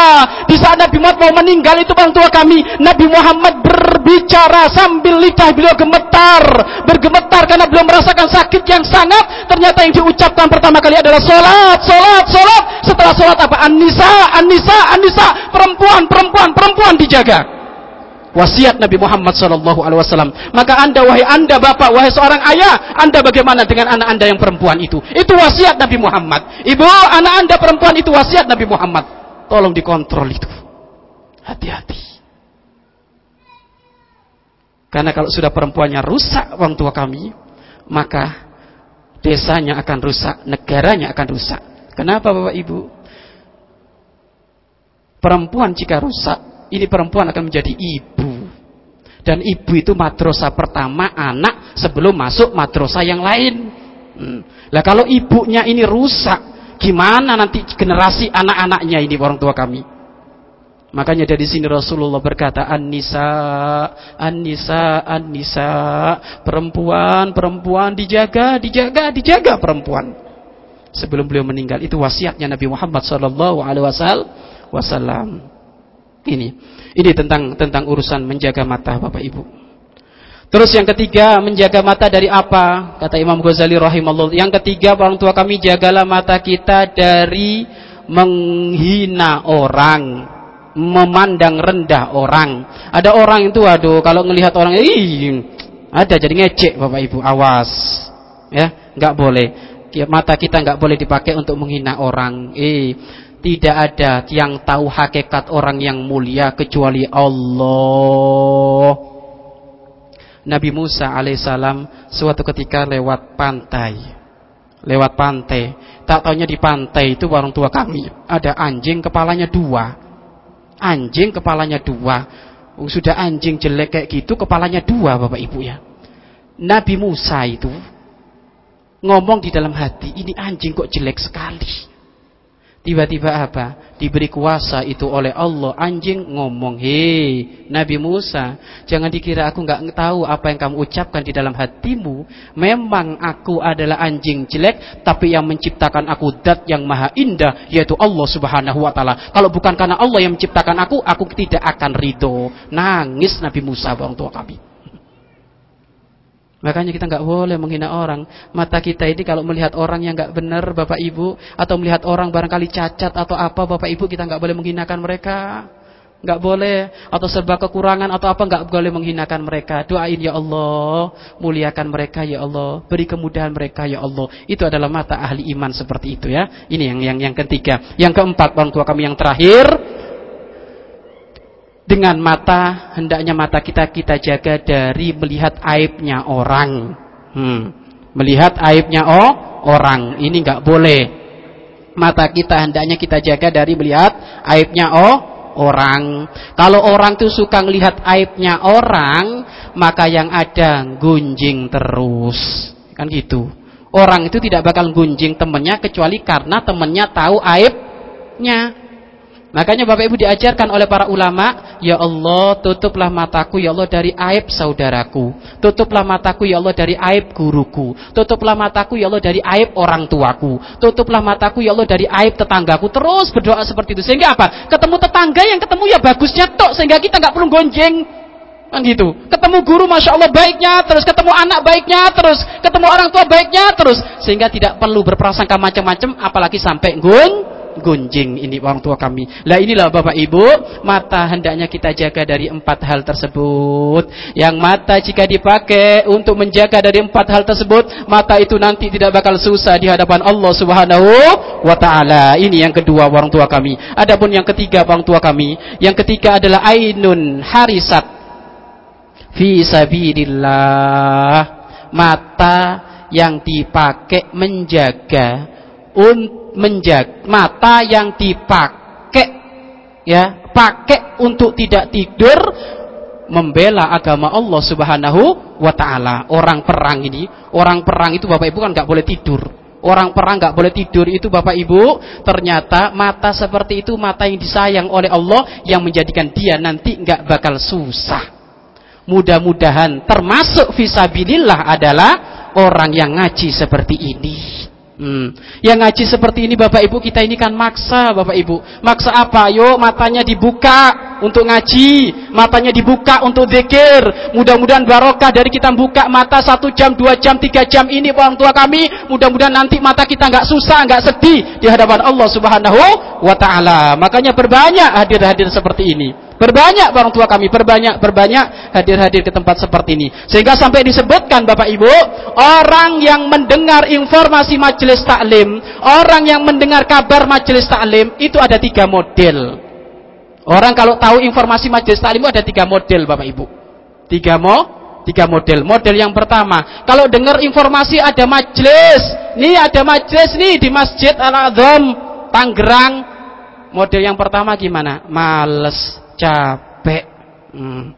Di saat Nabi Muhammad mau meninggal itu orang tua kami, Nabi Muhammad berbicara sambil lidah beliau gemetar. Bergemetar karena beliau merasakan sakit yang sangat. Ternyata yang diucapkan pertama kali adalah salat, salat, salat. Setelah salat apa? An-nisa, an-nisa. Perempuan, perempuan, perempuan dijaga wasiat Nabi Muhammad sallallahu alaihi wasallam. Maka Anda wahai Anda bapak, wahai seorang ayah, Anda bagaimana dengan anak Anda yang perempuan itu? Itu wasiat Nabi Muhammad. Ibu, anak Anda perempuan itu wasiat Nabi Muhammad. Tolong dikontrol itu. Hati-hati. Karena kalau sudah perempuannya rusak orang tua kami, maka desanya akan rusak, negaranya akan rusak. Kenapa Bapak Ibu? Perempuan jika rusak, ini perempuan akan menjadi ibu. Dan ibu itu madrasah pertama anak sebelum masuk madrasah yang lain. Hmm. Lah kalau ibunya ini rusak, gimana nanti generasi anak-anaknya ini orang tua kami? Makanya dari sini Rasulullah berkata An-nisa, An-nisa, An-nisa Perempuan, perempuan dijaga, dijaga, dijaga perempuan Sebelum beliau meninggal Itu wasiatnya Nabi Muhammad SAW ini. Ini tentang tentang urusan menjaga mata Bapak Ibu. Terus yang ketiga, menjaga mata dari apa? Kata Imam Ghazali rahimahullah. Yang ketiga, orang tua kami jagalah mata kita dari menghina orang, memandang rendah orang. Ada orang itu aduh kalau ngelihat orang ih ada jadi ngecek Bapak Ibu, awas. Ya, nggak boleh. Mata kita nggak boleh dipakai untuk menghina orang. Eh, tidak ada yang tahu hakikat orang yang mulia kecuali Allah. Nabi Musa alaihissalam suatu ketika lewat pantai. Lewat pantai. Tak taunya di pantai itu orang tua kami. Ada anjing kepalanya dua. Anjing kepalanya dua. Oh, sudah anjing jelek kayak gitu kepalanya dua Bapak Ibu ya. Nabi Musa itu ngomong di dalam hati, ini anjing kok jelek sekali. Tiba-tiba apa? Diberi kuasa itu oleh Allah. Anjing ngomong, hei Nabi Musa, jangan dikira aku nggak tahu apa yang kamu ucapkan di dalam hatimu. Memang aku adalah anjing jelek, tapi yang menciptakan aku dat yang maha indah, yaitu Allah subhanahu wa ta'ala. Kalau bukan karena Allah yang menciptakan aku, aku tidak akan ridho. Nangis Nabi Musa, orang tua kami. Makanya kita nggak boleh menghina orang. Mata kita ini kalau melihat orang yang nggak benar, Bapak Ibu, atau melihat orang barangkali cacat atau apa, Bapak Ibu kita nggak boleh menghinakan mereka. Nggak boleh atau serba kekurangan atau apa nggak boleh menghinakan mereka. Doain ya Allah, muliakan mereka ya Allah, beri kemudahan mereka ya Allah. Itu adalah mata ahli iman seperti itu ya. Ini yang yang yang ketiga. Yang keempat orang tua kami yang terakhir dengan mata hendaknya mata kita kita jaga dari melihat aibnya orang. Hmm. melihat aibnya oh orang. Ini nggak boleh. Mata kita hendaknya kita jaga dari melihat aibnya oh orang. Kalau orang tuh suka melihat aibnya orang maka yang ada gunjing terus. Kan gitu. Orang itu tidak bakal gunjing temennya kecuali karena temennya tahu aibnya Makanya Bapak Ibu diajarkan oleh para ulama, ya Allah, tutuplah mataku ya Allah dari aib saudaraku. Tutuplah mataku ya Allah dari aib guruku. Tutuplah mataku ya Allah dari aib orang tuaku. Tutuplah mataku ya Allah dari aib tetanggaku. Terus berdoa seperti itu. Sehingga apa? Ketemu tetangga yang ketemu ya bagusnya tok sehingga kita nggak perlu gonjeng. Kan gitu. Ketemu guru Masya Allah baiknya, terus ketemu anak baiknya, terus ketemu orang tua baiknya, terus sehingga tidak perlu berprasangka macam-macam apalagi sampai gon gunjing ini orang tua kami. Lah inilah Bapak Ibu, mata hendaknya kita jaga dari empat hal tersebut. Yang mata jika dipakai untuk menjaga dari empat hal tersebut, mata itu nanti tidak bakal susah di hadapan Allah Subhanahu wa taala. Ini yang kedua orang tua kami. Adapun yang ketiga orang tua kami, yang ketiga adalah ainun harisat fi sabilillah. Mata yang dipakai menjaga menjaga mata yang dipakai ya pakai untuk tidak tidur membela agama Allah Subhanahu wa taala. Orang perang ini, orang perang itu Bapak Ibu kan nggak boleh tidur. Orang perang nggak boleh tidur itu Bapak Ibu, ternyata mata seperti itu mata yang disayang oleh Allah yang menjadikan dia nanti nggak bakal susah. Mudah-mudahan termasuk visabilillah adalah orang yang ngaji seperti ini. Hmm. Yang ngaji seperti ini Bapak Ibu kita ini kan maksa Bapak Ibu. Maksa apa? Yuk matanya dibuka untuk ngaji, matanya dibuka untuk zikir. Mudah-mudahan barokah dari kita buka mata satu jam, dua jam, tiga jam ini orang tua kami. Mudah-mudahan nanti mata kita nggak susah, nggak sedih di hadapan Allah Subhanahu wa Ta'ala. Makanya berbanyak hadir-hadir seperti ini. Berbanyak orang tua kami, berbanyak, berbanyak hadir-hadir ke tempat seperti ini. Sehingga sampai disebutkan Bapak Ibu, orang yang mendengar informasi majelis taklim, orang yang mendengar kabar majelis taklim, itu ada tiga model. Orang kalau tahu informasi majelis taklim ada tiga model Bapak Ibu. Tiga mo, tiga model. Model yang pertama, kalau dengar informasi ada majelis, nih ada majelis nih di Masjid Al-Azham, Tangerang. Model yang pertama gimana? Males capek. Hmm.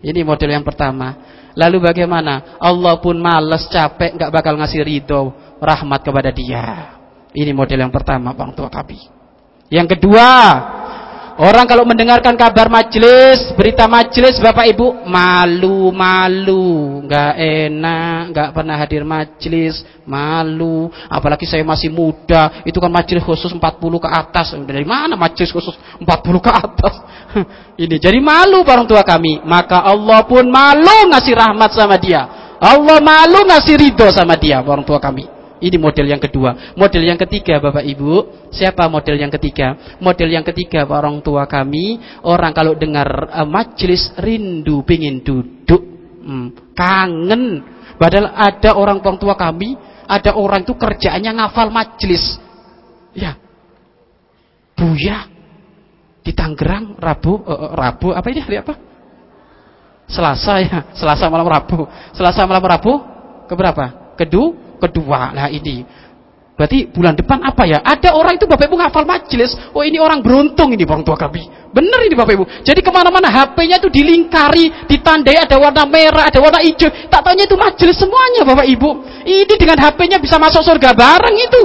Ini model yang pertama. Lalu bagaimana? Allah pun males, capek, nggak bakal ngasih ridho, rahmat kepada dia. Ini model yang pertama, bang tua kami. Yang kedua, Orang kalau mendengarkan kabar majelis, berita majelis, Bapak Ibu malu-malu, nggak enak, nggak pernah hadir majelis, malu. Apalagi saya masih muda, itu kan majelis khusus 40 ke atas. Dari mana majelis khusus 40 ke atas? Ini jadi malu orang tua kami. Maka Allah pun malu ngasih rahmat sama dia. Allah malu ngasih ridho sama dia orang tua kami. Ini model yang kedua. Model yang ketiga Bapak Ibu, siapa model yang ketiga? Model yang ketiga orang tua kami, orang kalau dengar uh, majelis rindu pingin duduk, hmm, kangen. Padahal ada orang orang tua kami, ada orang itu kerjaannya ngafal majelis. Ya. Buya di Tangerang Rabu uh, Rabu apa ini hari apa? Selasa ya, Selasa malam Rabu. Selasa malam Rabu keberapa? Kedua kedua lah ini. Berarti bulan depan apa ya? Ada orang itu bapak ibu ngafal majelis oh ini orang beruntung ini orang tua kami. Bener ini bapak ibu. Jadi ke mana-mana HP-nya itu dilingkari ditandai ada warna merah ada warna hijau. Tak tanya itu majelis semuanya bapak ibu. Ini dengan HP-nya bisa masuk surga bareng itu.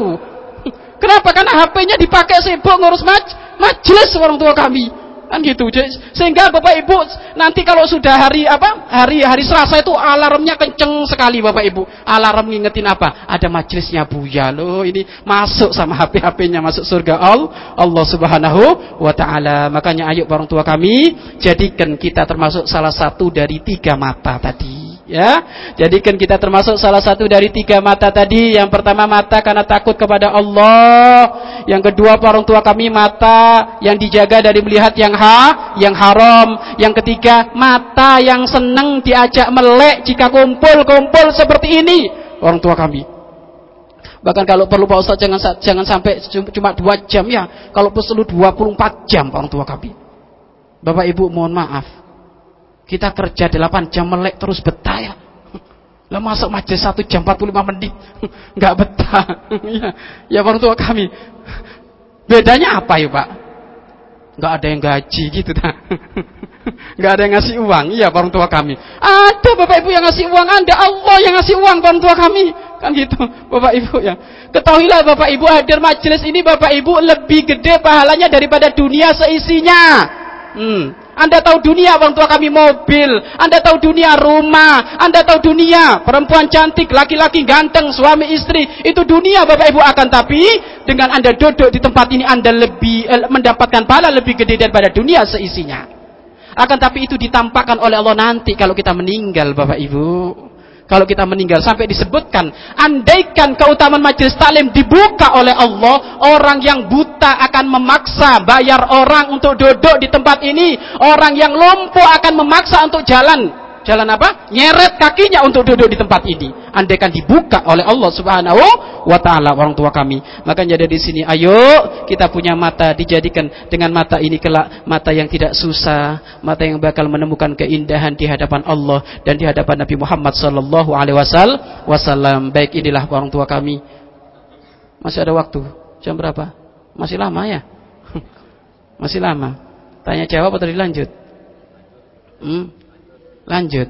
Kenapa? Karena HP-nya dipakai sibuk ngurus maj majelis orang tua kami Kan gitu. Sehingga Bapak Ibu nanti kalau sudah hari apa? Hari hari Selasa itu alarmnya kenceng sekali Bapak Ibu. Alarm ngingetin apa? Ada majelisnya Buya loh. Ini masuk sama HP-HP-nya masuk surga Allah, Allah Subhanahu wa taala. Makanya ayo orang tua kami jadikan kita termasuk salah satu dari tiga mata tadi ya. Jadikan kita termasuk salah satu dari tiga mata tadi. Yang pertama mata karena takut kepada Allah. Yang kedua orang tua kami mata yang dijaga dari melihat yang ha, yang haram. Yang ketiga mata yang senang diajak melek jika kumpul-kumpul seperti ini. Orang tua kami. Bahkan kalau perlu Pak Ustaz jangan jangan sampai cuma dua jam ya. Kalau perlu 24 jam orang tua kami. Bapak Ibu mohon maaf kita kerja 8 jam melek terus betah ya. Lah masuk majelis 1 jam 45 menit. Enggak betah. ya, ya orang tua kami. Bedanya apa ya, Pak? Enggak ada yang gaji gitu ta. Enggak ada yang ngasih uang. Iya, orang tua kami. Ada Bapak Ibu yang ngasih uang, Anda Allah yang ngasih uang orang tua kami. Kan gitu, Bapak Ibu ya. Ketahuilah Bapak Ibu hadir majelis ini Bapak Ibu lebih gede pahalanya daripada dunia seisinya. Hmm. Anda tahu dunia orang tua kami mobil. Anda tahu dunia rumah. Anda tahu dunia perempuan cantik, laki-laki ganteng, suami istri. Itu dunia Bapak Ibu akan tapi dengan Anda duduk di tempat ini Anda lebih eh, mendapatkan pahala lebih gede daripada dunia seisinya. Akan tapi itu ditampakkan oleh Allah nanti kalau kita meninggal Bapak Ibu kalau kita meninggal sampai disebutkan andaikan keutamaan majelis taklim dibuka oleh Allah orang yang buta akan memaksa bayar orang untuk duduk di tempat ini. Orang yang lumpuh akan memaksa untuk jalan jalan apa? Nyeret kakinya untuk duduk di tempat ini. Andaikan dibuka oleh Allah Subhanahu wa taala orang tua kami. Makanya dari sini ayo kita punya mata dijadikan dengan mata ini kelak mata yang tidak susah, mata yang bakal menemukan keindahan di hadapan Allah dan di hadapan Nabi Muhammad sallallahu alaihi wasallam. Baik inilah orang tua kami. Masih ada waktu. Jam berapa? Masih lama ya? Masih lama. Tanya jawab atau dilanjut? Hmm? Lanjut.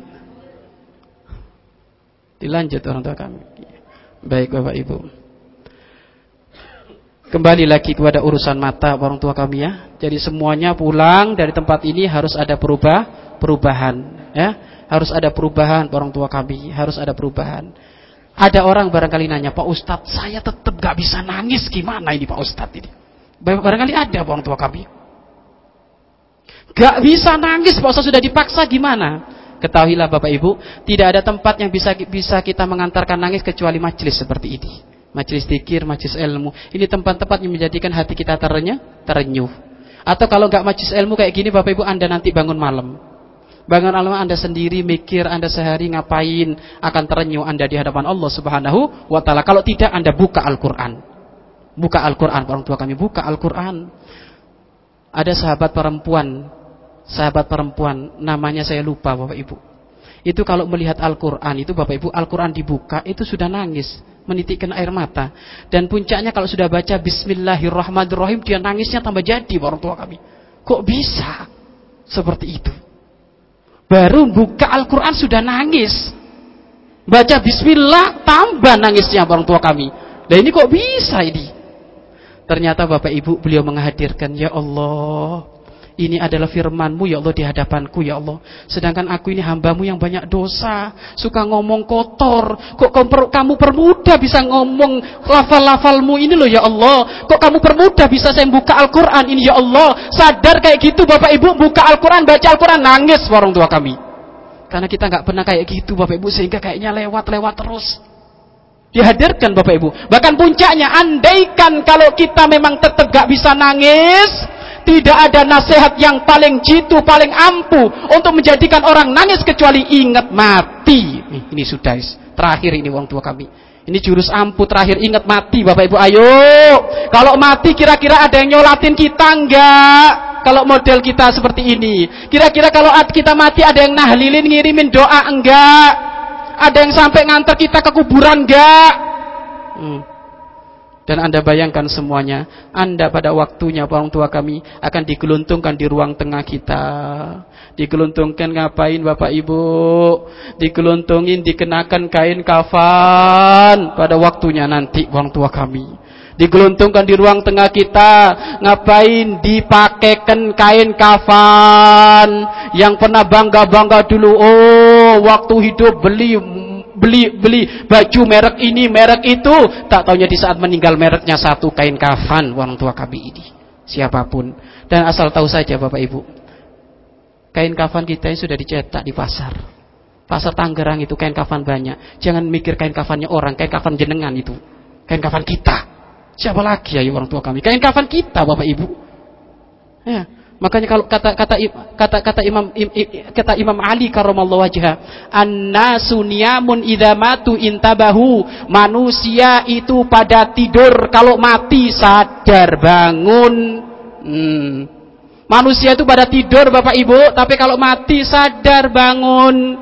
Dilanjut orang tua kami. Baik Bapak Ibu. Kembali lagi kepada urusan mata orang tua kami ya. Jadi semuanya pulang dari tempat ini harus ada perubah perubahan ya. Harus ada perubahan orang tua kami, harus ada perubahan. Ada orang barangkali nanya, Pak Ustadz, saya tetap gak bisa nangis, gimana ini Pak Ustadz ini? Barangkali ada orang tua kami. Gak bisa nangis, Pak Ustadz sudah dipaksa gimana? Ketahuilah Bapak Ibu, tidak ada tempat yang bisa bisa kita mengantarkan nangis kecuali majelis seperti ini majelis dikir, majelis ilmu. Ini tempat-tempat yang menjadikan hati kita terenyuh, terenyuh. Atau kalau nggak majelis ilmu kayak gini, Bapak Ibu Anda nanti bangun malam. Bangun malam Anda sendiri mikir Anda sehari ngapain akan terenyuh Anda di hadapan Allah Subhanahu wa taala. Kalau tidak Anda buka Al-Qur'an. Buka Al-Qur'an orang tua kami buka Al-Qur'an. Ada sahabat perempuan, sahabat perempuan namanya saya lupa Bapak Ibu. Itu kalau melihat Al-Qur'an itu Bapak Ibu Al-Qur'an dibuka itu sudah nangis menitikkan air mata. Dan puncaknya kalau sudah baca Bismillahirrahmanirrahim dia nangisnya tambah jadi orang tua kami. Kok bisa seperti itu? Baru buka Al-Quran sudah nangis. Baca Bismillah tambah nangisnya orang tua kami. Dan ini kok bisa ini? Ternyata Bapak Ibu beliau menghadirkan Ya Allah ini adalah firmanmu ya Allah di hadapanku ya Allah. Sedangkan aku ini hambamu yang banyak dosa. Suka ngomong kotor. Kok kamu permudah bisa ngomong lafal-lafalmu ini loh ya Allah. Kok kamu permudah bisa saya buka Al-Quran ini ya Allah. Sadar kayak gitu Bapak Ibu buka Al-Quran, baca Al-Quran, nangis orang tua kami. Karena kita nggak pernah kayak gitu Bapak Ibu. Sehingga kayaknya lewat-lewat terus dihadirkan Bapak Ibu. Bahkan puncaknya andaikan kalau kita memang tetap gak bisa nangis, tidak ada nasihat yang paling jitu, paling ampuh untuk menjadikan orang nangis kecuali ingat mati. Ini sudah terakhir ini orang tua kami. Ini jurus ampuh terakhir ingat mati Bapak Ibu ayo. Kalau mati kira-kira ada yang nyolatin kita enggak? Kalau model kita seperti ini. Kira-kira kalau kita mati ada yang nahlilin ngirimin doa enggak? Ada yang sampai nganter kita ke kuburan enggak? Hmm. Dan Anda bayangkan semuanya, Anda pada waktunya orang tua kami akan digeluntungkan di ruang tengah kita. Digeluntungkan ngapain Bapak Ibu? Digeluntungin dikenakan kain kafan pada waktunya nanti orang tua kami. Digeluntungkan di ruang tengah kita, ngapain dipakaikan kain kafan yang pernah bangga-bangga dulu. Oh, waktu hidup beli beli beli baju merek ini merek itu. Tak taunya di saat meninggal mereknya satu kain kafan orang tua kami ini. Siapa pun. Dan asal tahu saja bapak ibu kain kafan kita yang sudah dicetak di pasar. Pasar Tangerang itu kain kafan banyak. Jangan mikir kain kafannya orang kain kafan jenengan itu. Kain kafan kita. Siapa lagi ya orang tua kami? Kain kafan kita bapak ibu. Ya Makanya kalau kata kata kata kata Imam kata Imam Ali karramallahu wajha, annasu niyamun idza matu intabahu. Manusia itu pada tidur kalau mati sadar bangun. Hmm. Manusia itu pada tidur Bapak Ibu, tapi kalau mati sadar bangun.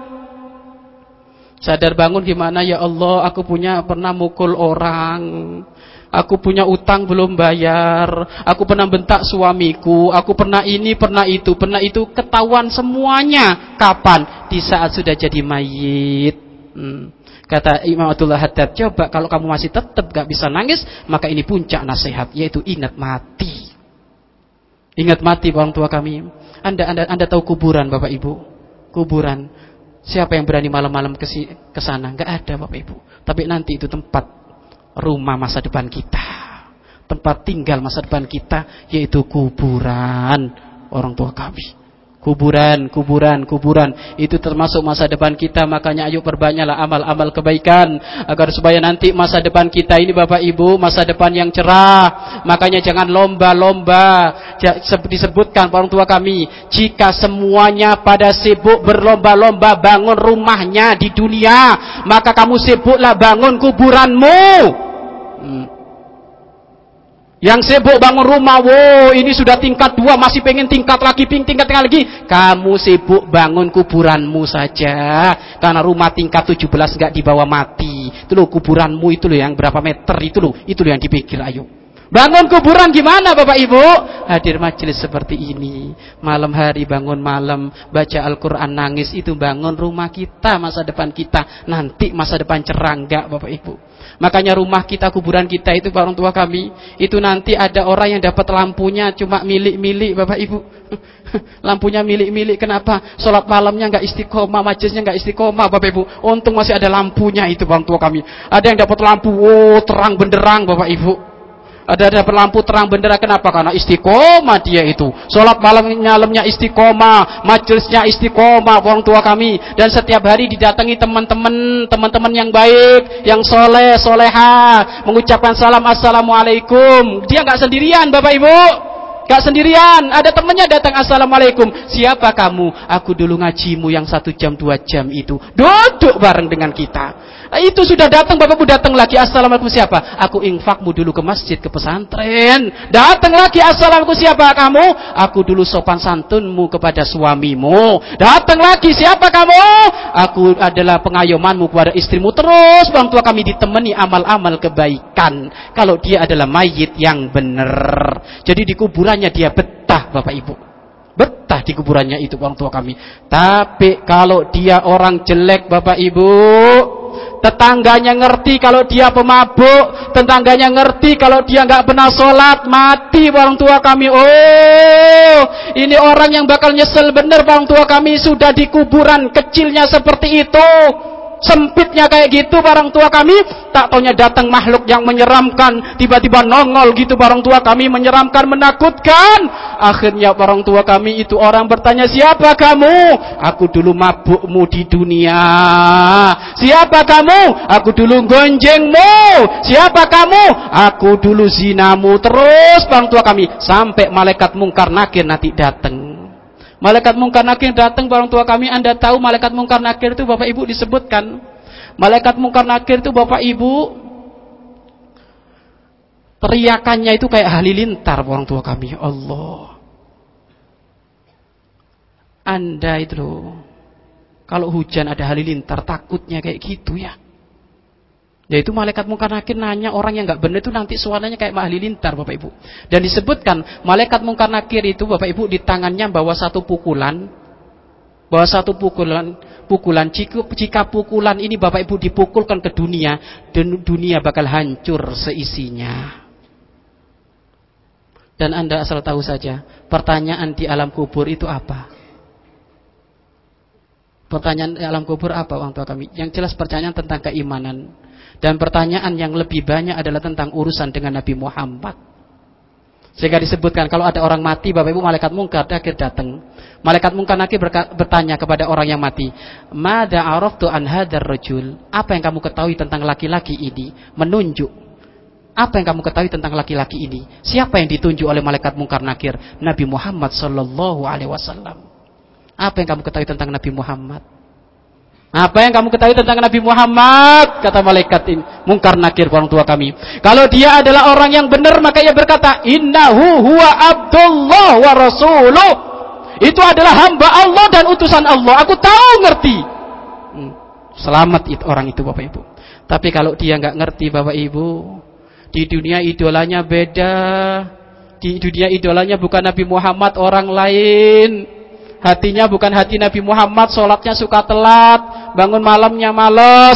Sadar bangun gimana ya Allah, aku punya pernah mukul orang Aku punya utang belum bayar. Aku pernah bentak suamiku. Aku pernah ini, pernah itu, pernah itu. Ketahuan semuanya. Kapan? Di saat sudah jadi mayit. Hmm. Kata Imam Abdullah Haddad, coba kalau kamu masih tetap gak bisa nangis, maka ini puncak nasihat, yaitu ingat mati. Ingat mati orang tua kami. Anda, anda, anda tahu kuburan Bapak Ibu? Kuburan. Siapa yang berani malam-malam ke sana? Gak ada Bapak Ibu. Tapi nanti itu tempat rumah masa depan kita. Tempat tinggal masa depan kita yaitu kuburan orang tua kami. Kuburan, kuburan, kuburan itu termasuk masa depan kita. Makanya ayo perbanyaklah amal-amal kebaikan agar supaya nanti masa depan kita ini Bapak Ibu masa depan yang cerah. Makanya jangan lomba-lomba. Disebutkan orang tua kami, jika semuanya pada sibuk berlomba-lomba bangun rumahnya di dunia, maka kamu sibuklah bangun kuburanmu. Hmm. Yang sibuk bangun rumah, wow ini sudah tingkat dua, masih pengen tingkat lagi, ping tingkat lagi. Kamu sibuk bangun kuburanmu saja. Karena rumah tingkat 17 nggak dibawa mati. Itu loh kuburanmu itu loh yang berapa meter itu loh, itu loh yang dipikir ayo. Bangun kuburan gimana Bapak Ibu? Hadir majelis seperti ini. Malam hari bangun malam, baca Al-Quran nangis itu bangun rumah kita, masa depan kita. Nanti masa depan cerah enggak Bapak Ibu? Makanya rumah kita, kuburan kita itu orang tua kami. Itu nanti ada orang yang dapat lampunya cuma milik-milik Bapak Ibu. lampunya milik-milik kenapa? Sholat malamnya enggak istiqomah, majelisnya enggak istiqomah Bapak Ibu. Untung masih ada lampunya itu orang tua kami. Ada yang dapat lampu, oh terang benderang Bapak Ibu. Ada ada lampu terang bendera kenapa? Karena istiqomah dia itu. Sholat malam malamnya istiqomah, majelisnya istiqomah orang tua kami dan setiap hari didatangi teman-teman teman-teman yang baik, yang soleh, soleha, mengucapkan salam assalamualaikum. Dia nggak sendirian, bapak ibu. Gak sendirian, ada temannya datang Assalamualaikum Siapa kamu? Aku dulu ngajimu yang satu jam dua jam itu Duduk bareng dengan kita itu sudah datang, bapakmu datang lagi. Assalamualaikum siapa? Aku infakmu dulu ke masjid, ke pesantren. Datang lagi, assalamualaikum siapa kamu? Aku dulu sopan santunmu kepada suamimu. Datang lagi, siapa kamu? Aku adalah pengayomanmu kepada istrimu. Terus orang tua kami ditemani amal-amal kebaikan. Kalau dia adalah mayit yang benar. Jadi di kuburannya dia betah, Bapak Ibu betah di kuburannya itu orang tua kami. Tapi kalau dia orang jelek Bapak Ibu, Tetangganya ngerti kalau dia pemabuk, tetangganya ngerti kalau dia nggak pernah sholat, mati orang tua kami. Oh, ini orang yang bakal nyesel bener orang tua kami sudah di kuburan kecilnya seperti itu sempitnya kayak gitu barang tua kami tak taunya datang makhluk yang menyeramkan tiba-tiba nongol gitu barang tua kami menyeramkan menakutkan. Akhirnya barang tua kami itu orang bertanya siapa kamu? Aku dulu mabukmu di dunia. Siapa kamu? Aku dulu gonjengmu siapa kamu? Aku dulu zinamu. Terus barang tua kami sampai malaikat mungkar nakir nanti datang Malaikat mungkar nakir datang orang tua kami, Anda tahu malaikat mungkar nakir itu Bapak Ibu disebutkan. Malaikat mungkar nakir itu Bapak Ibu teriakannya itu kayak halilintar orang tua kami. Allah. Anda itu loh. Kalau hujan ada halilintar takutnya kayak gitu ya. Yaitu malaikat mungkar nakir nanya orang yang nggak benar itu nanti suaranya kayak mahli lintar Bapak Ibu. Dan disebutkan malaikat mungkar nakir itu Bapak Ibu di tangannya bawa satu pukulan. Bawa satu pukulan pukulan jika, jika pukulan ini Bapak Ibu dipukulkan ke dunia dan dunia bakal hancur seisinya. Dan Anda asal tahu saja, pertanyaan di alam kubur itu apa? Pertanyaan di alam kubur apa orang tua kami? Yang jelas pertanyaan tentang keimanan. Dan pertanyaan yang lebih banyak adalah tentang urusan dengan Nabi Muhammad. Sehingga disebutkan kalau ada orang mati, Bapak Ibu malaikat mungkar akhir datang. Malaikat mungkar akhir bertanya kepada orang yang mati, "Mada araftu an hadzal rajul?" Apa yang kamu ketahui tentang laki-laki ini? Menunjuk. Apa yang kamu ketahui tentang laki-laki ini? Siapa yang ditunjuk oleh malaikat mungkar nakir? Nabi Muhammad sallallahu alaihi wasallam. Apa yang kamu ketahui tentang Nabi Muhammad? Apa yang kamu ketahui tentang Nabi Muhammad? Kata malaikat ini. Mungkar nakir orang tua kami. Kalau dia adalah orang yang benar, maka ia berkata, Innahu huwa abdullah wa rasuluh. Itu adalah hamba Allah dan utusan Allah. Aku tahu ngerti. Hmm. Selamat itu orang itu Bapak Ibu. Tapi kalau dia nggak ngerti Bapak Ibu, di dunia idolanya beda. Di dunia idolanya bukan Nabi Muhammad, orang lain. Hatinya bukan hati Nabi Muhammad, sholatnya suka telat, bangun malamnya males.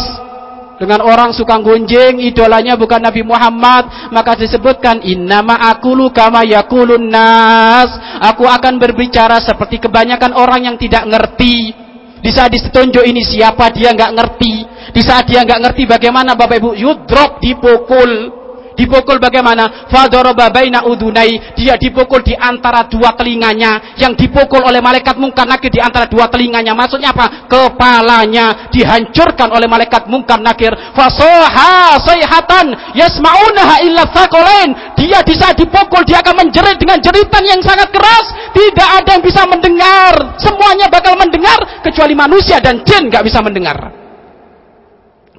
Dengan orang suka gonjeng, idolanya bukan Nabi Muhammad, maka disebutkan innama akulu kama yakulun nas. Aku akan berbicara seperti kebanyakan orang yang tidak ngerti. Di saat ditunjuk ini siapa dia nggak ngerti. Di saat dia nggak ngerti bagaimana Bapak Ibu yudrok dipukul. Dipukul bagaimana? Fadoroba baina udunai. Dia dipukul di antara dua telinganya. Yang dipukul oleh malaikat mungkar nakir di antara dua telinganya. Maksudnya apa? Kepalanya dihancurkan oleh malaikat mungkar nakir. Fasoha sayhatan yasma'unaha illa thakolain. Dia di saat dipukul dia akan menjerit dengan jeritan yang sangat keras. Tidak ada yang bisa mendengar. Semuanya bakal mendengar kecuali manusia dan jin nggak bisa mendengar.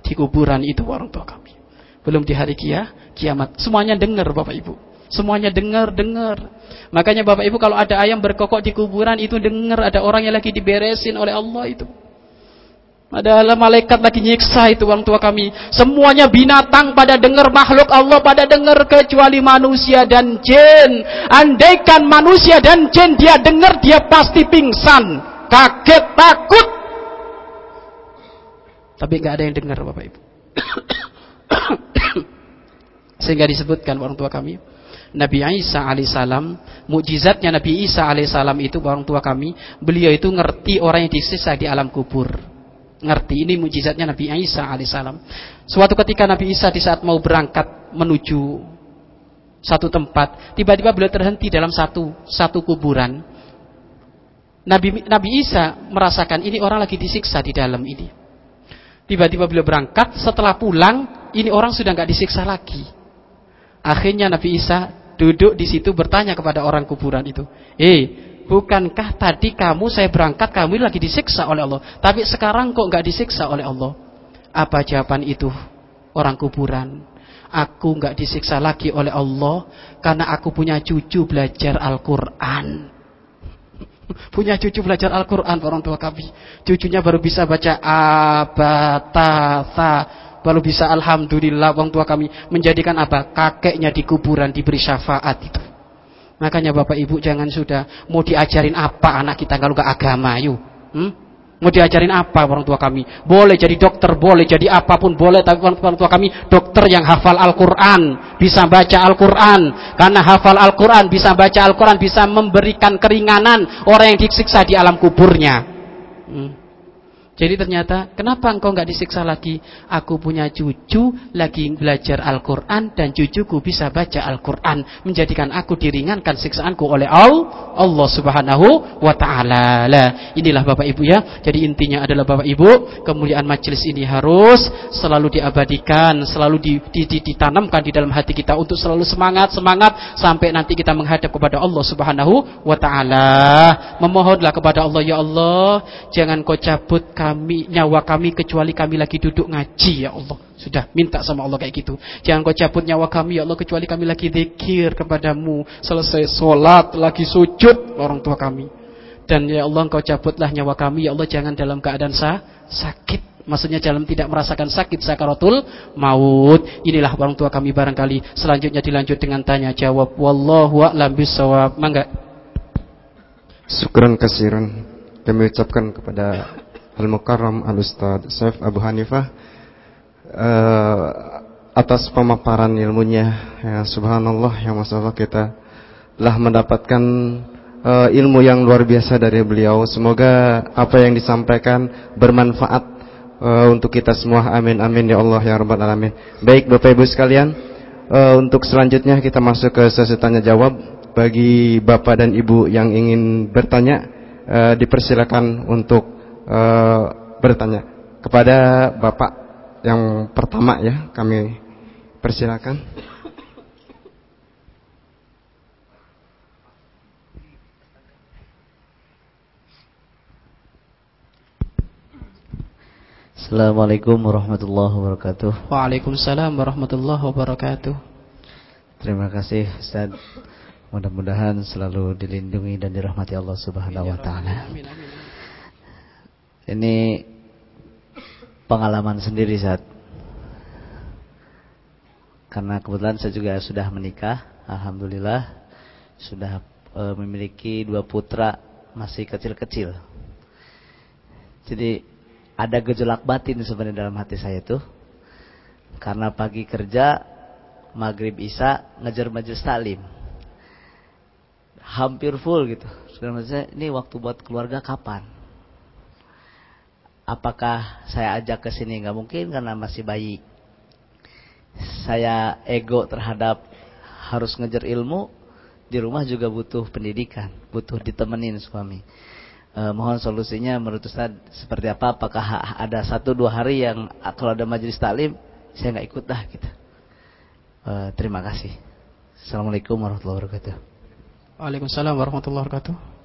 Di kuburan itu orang tua kami. Belum di hari kia, kiamat. Semuanya dengar Bapak Ibu. Semuanya dengar, dengar. Makanya Bapak Ibu kalau ada ayam berkokok di kuburan itu dengar ada orang yang lagi diberesin oleh Allah itu. Padahal malaikat lagi nyiksa itu orang tua kami. Semuanya binatang pada dengar makhluk Allah pada dengar kecuali manusia dan jin. Andaikan manusia dan jin dia dengar dia pasti pingsan, kaget, takut. Tapi nggak ada yang dengar Bapak Ibu. Sehingga disebutkan orang tua kami. Nabi Isa alaihissalam, mukjizatnya Nabi Isa alaihissalam itu orang tua kami, beliau itu ngerti orang yang disiksa di alam kubur ngerti ini mujizatnya Nabi Isa alaihissalam. Suatu ketika Nabi Isa di saat mau berangkat menuju satu tempat, tiba-tiba beliau terhenti dalam satu satu kuburan. Nabi Nabi Isa merasakan ini orang lagi disiksa di dalam ini. Tiba-tiba beliau berangkat, setelah pulang ini orang sudah nggak disiksa lagi. Akhirnya Nabi Isa duduk di situ bertanya kepada orang kuburan itu, "Eh, bukankah tadi kamu saya berangkat kamu lagi disiksa oleh Allah? Tapi sekarang kok nggak disiksa oleh Allah? Apa jawaban itu orang kuburan? Aku nggak disiksa lagi oleh Allah karena aku punya cucu belajar Al-Quran. Punya cucu belajar Al-Quran orang tua kami. Cucunya baru bisa baca abatata baru bisa Alhamdulillah orang tua kami menjadikan apa kakeknya di kuburan diberi syafaat itu Makanya Bapak Ibu jangan sudah mau diajarin apa anak kita kalau nggak agama, yuk. Hmm? Mau diajarin apa orang tua kami? Boleh jadi dokter, boleh jadi apa pun boleh, tapi orang tua kami dokter yang hafal Al-Quran, bisa baca Al-Quran. Karena hafal Al-Quran, bisa baca Al-Quran, bisa memberikan keringanan orang yang disiksa di alam kuburnya. Jadi ternyata kenapa engkau nggak disiksa lagi? Aku punya cucu lagi belajar Al-Quran dan cucuku bisa baca Al-Quran. Menjadikan aku diringankan siksaanku oleh Allah, subhanahu wa ta'ala. Inilah Bapak Ibu ya. Jadi intinya adalah Bapak Ibu, kemuliaan majelis ini harus selalu diabadikan, selalu di, di, di, ditanamkan di dalam hati kita untuk selalu semangat, semangat sampai nanti kita menghadap kepada Allah subhanahu wa ta'ala. Memohonlah kepada Allah, Ya Allah, jangan kau cabut kami nyawa kami kecuali kami lagi duduk ngaji ya Allah. Sudah minta sama Allah kayak gitu. Jangan kau cabut nyawa kami ya Allah kecuali kami lagi zikir kepadamu. Selesai sholat lagi sujud orang tua kami. Dan ya Allah engkau cabutlah nyawa kami ya Allah jangan dalam keadaan sah, sakit. Maksudnya dalam tidak merasakan sakit sakaratul maut. Inilah orang tua kami barangkali. Selanjutnya dilanjut dengan tanya jawab. Wallahu a'lam bisawab. Mangga. Syukran kasiran kami ucapkan kepada Al-Mukarram Al-Ustaz Saif Abu Hanifah uh, atas pemaparan ilmunya ya subhanallah ya masalah kita telah mendapatkan uh, ilmu yang luar biasa dari beliau. Semoga apa yang disampaikan bermanfaat uh, untuk kita semua. Amin amin ya Allah ya rabbal alamin. Baik Bapak Ibu sekalian uh, untuk selanjutnya kita masuk ke sesi tanya jawab. Bagi Bapak dan Ibu yang ingin bertanya uh, dipersilakan untuk uh, bertanya kepada Bapak yang pertama ya kami persilakan. Assalamualaikum warahmatullahi wabarakatuh. Waalaikumsalam warahmatullahi wabarakatuh. Terima kasih Ustaz. Mudah-mudahan selalu dilindungi dan dirahmati Allah Subhanahu wa taala. Amin, amin, amin. Ini pengalaman sendiri saat karena kebetulan saya juga sudah menikah, alhamdulillah sudah e, memiliki dua putra masih kecil-kecil. Jadi ada gejolak batin sebenarnya dalam hati saya itu karena pagi kerja maghrib isya ngejar majelis taklim hampir full gitu. Sebenarnya ini waktu buat keluarga kapan? Apakah saya ajak ke sini? Nggak mungkin karena masih bayi. Saya ego terhadap harus ngejar ilmu di rumah juga butuh pendidikan butuh ditemenin suami. E, mohon solusinya menurut Ustaz seperti apa? Apakah ada satu dua hari yang kalau ada majelis taklim saya nggak ikut dah gitu. E, terima kasih. Assalamualaikum warahmatullahi wabarakatuh. Waalaikumsalam warahmatullahi wabarakatuh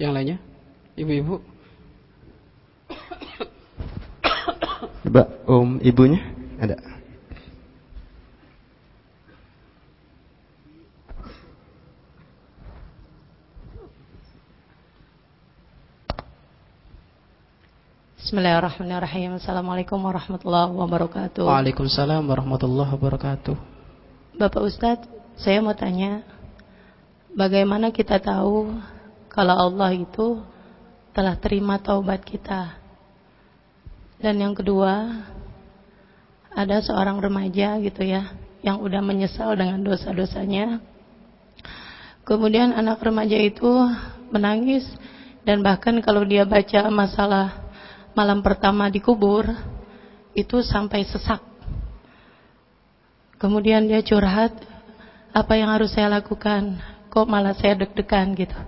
Yang lainnya? Ibu-ibu? Mbak, Om ibunya ada? Bismillahirrahmanirrahim. Assalamualaikum warahmatullahi wabarakatuh. Waalaikumsalam warahmatullahi wabarakatuh. Bapak Ustadz, saya mau tanya, bagaimana kita tahu kalau Allah itu telah terima taubat kita? Dan yang kedua, ada seorang remaja gitu ya, yang udah menyesal dengan dosa-dosanya. Kemudian anak remaja itu menangis dan bahkan kalau dia baca masalah malam pertama dikubur itu sampai sesak. Kemudian dia curhat, apa yang harus saya lakukan? Kok malah saya deg-degan gitu?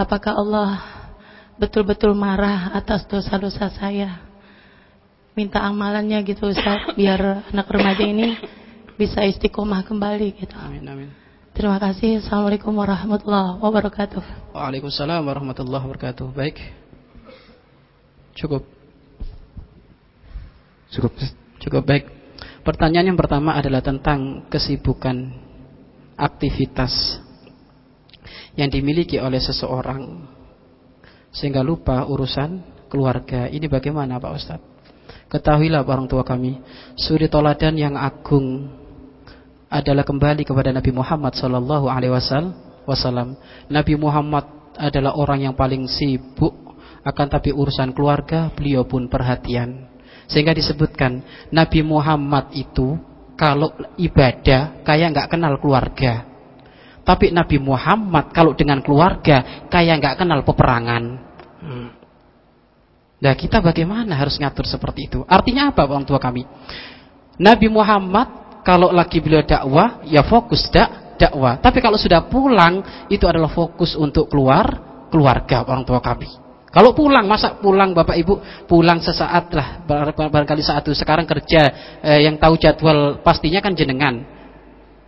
Apakah Allah betul-betul marah atas dosa-dosa saya? Minta amalannya gitu Ustaz, biar anak remaja ini bisa istiqomah kembali gitu. Amin amin. Terima kasih. Assalamualaikum warahmatullahi wabarakatuh. Waalaikumsalam warahmatullahi wabarakatuh. Baik. Cukup. Cukup. Cukup baik. Pertanyaan yang pertama adalah tentang kesibukan aktivitas yang dimiliki oleh seseorang sehingga lupa urusan keluarga. Ini bagaimana Pak Ustadz? Ketahuilah orang tua kami, suri toladan yang agung adalah kembali kepada Nabi Muhammad sallallahu alaihi wasallam. Nabi Muhammad adalah orang yang paling sibuk akan tapi urusan keluarga beliau pun perhatian. Sehingga disebutkan Nabi Muhammad itu kalau ibadah kayak nggak kenal keluarga. Tapi Nabi Muhammad kalau dengan keluarga kayak nggak kenal peperangan. Hmm. Nah kita bagaimana harus ngatur seperti itu? Artinya apa orang tua kami? Nabi Muhammad kalau lagi beliau dakwah ya fokus dak dakwah. Tapi kalau sudah pulang itu adalah fokus untuk keluar keluarga orang tua kami. Kalau pulang, masa pulang Bapak Ibu pulang sesaat lah barangkali saat itu sekarang kerja eh, yang tahu jadwal pastinya kan jenengan.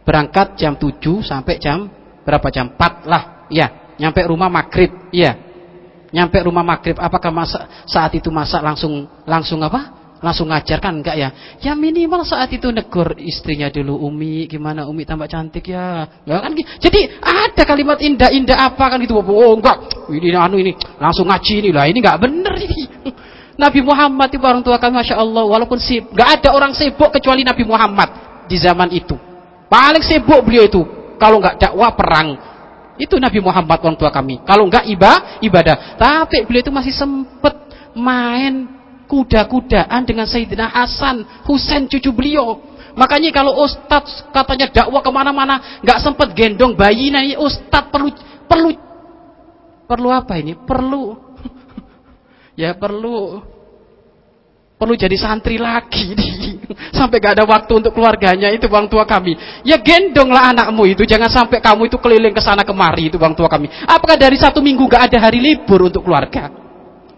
Berangkat jam 7 sampai jam berapa? Jam 4 lah. Ya, nyampe rumah maghrib. Iya. Nyampe rumah maghrib. Apakah masa saat itu masa langsung langsung apa? langsung ngajar kan? Enggak ya? Ya minimal saat itu negor istrinya dulu Umi gimana? Umi tambah cantik ya. Enggak kan jadi ada kalimat indah-indah apa kan gitu. Oh enggak. Ini anu ini langsung ngaji ini. Lah ini enggak bener ini. Nabi Muhammad itu orang tua kami Masya Allah. Walaupun sibuk enggak ada orang sibuk kecuali Nabi Muhammad di zaman itu paling sibuk beliau itu kalau enggak dakwah perang. Itu Nabi Muhammad orang tua kami. Kalau enggak ibadah ibadah. Tapi beliau itu masih sempet main kuda-kudaan dengan Sayyidina Hasan, Husain cucu beliau. Makanya kalau Ustadz katanya dakwah ke mana-mana, nggak sempat gendong bayi, ini Ustadz perlu perlu perlu apa ini? Perlu. Ya perlu perlu jadi santri lagi. Sampai gak ada waktu untuk keluarganya itu bang tua kami. Ya gendonglah anakmu itu. Jangan sampai kamu itu keliling ke sana kemari itu bang tua kami. Apakah dari satu minggu gak ada hari libur untuk keluarga?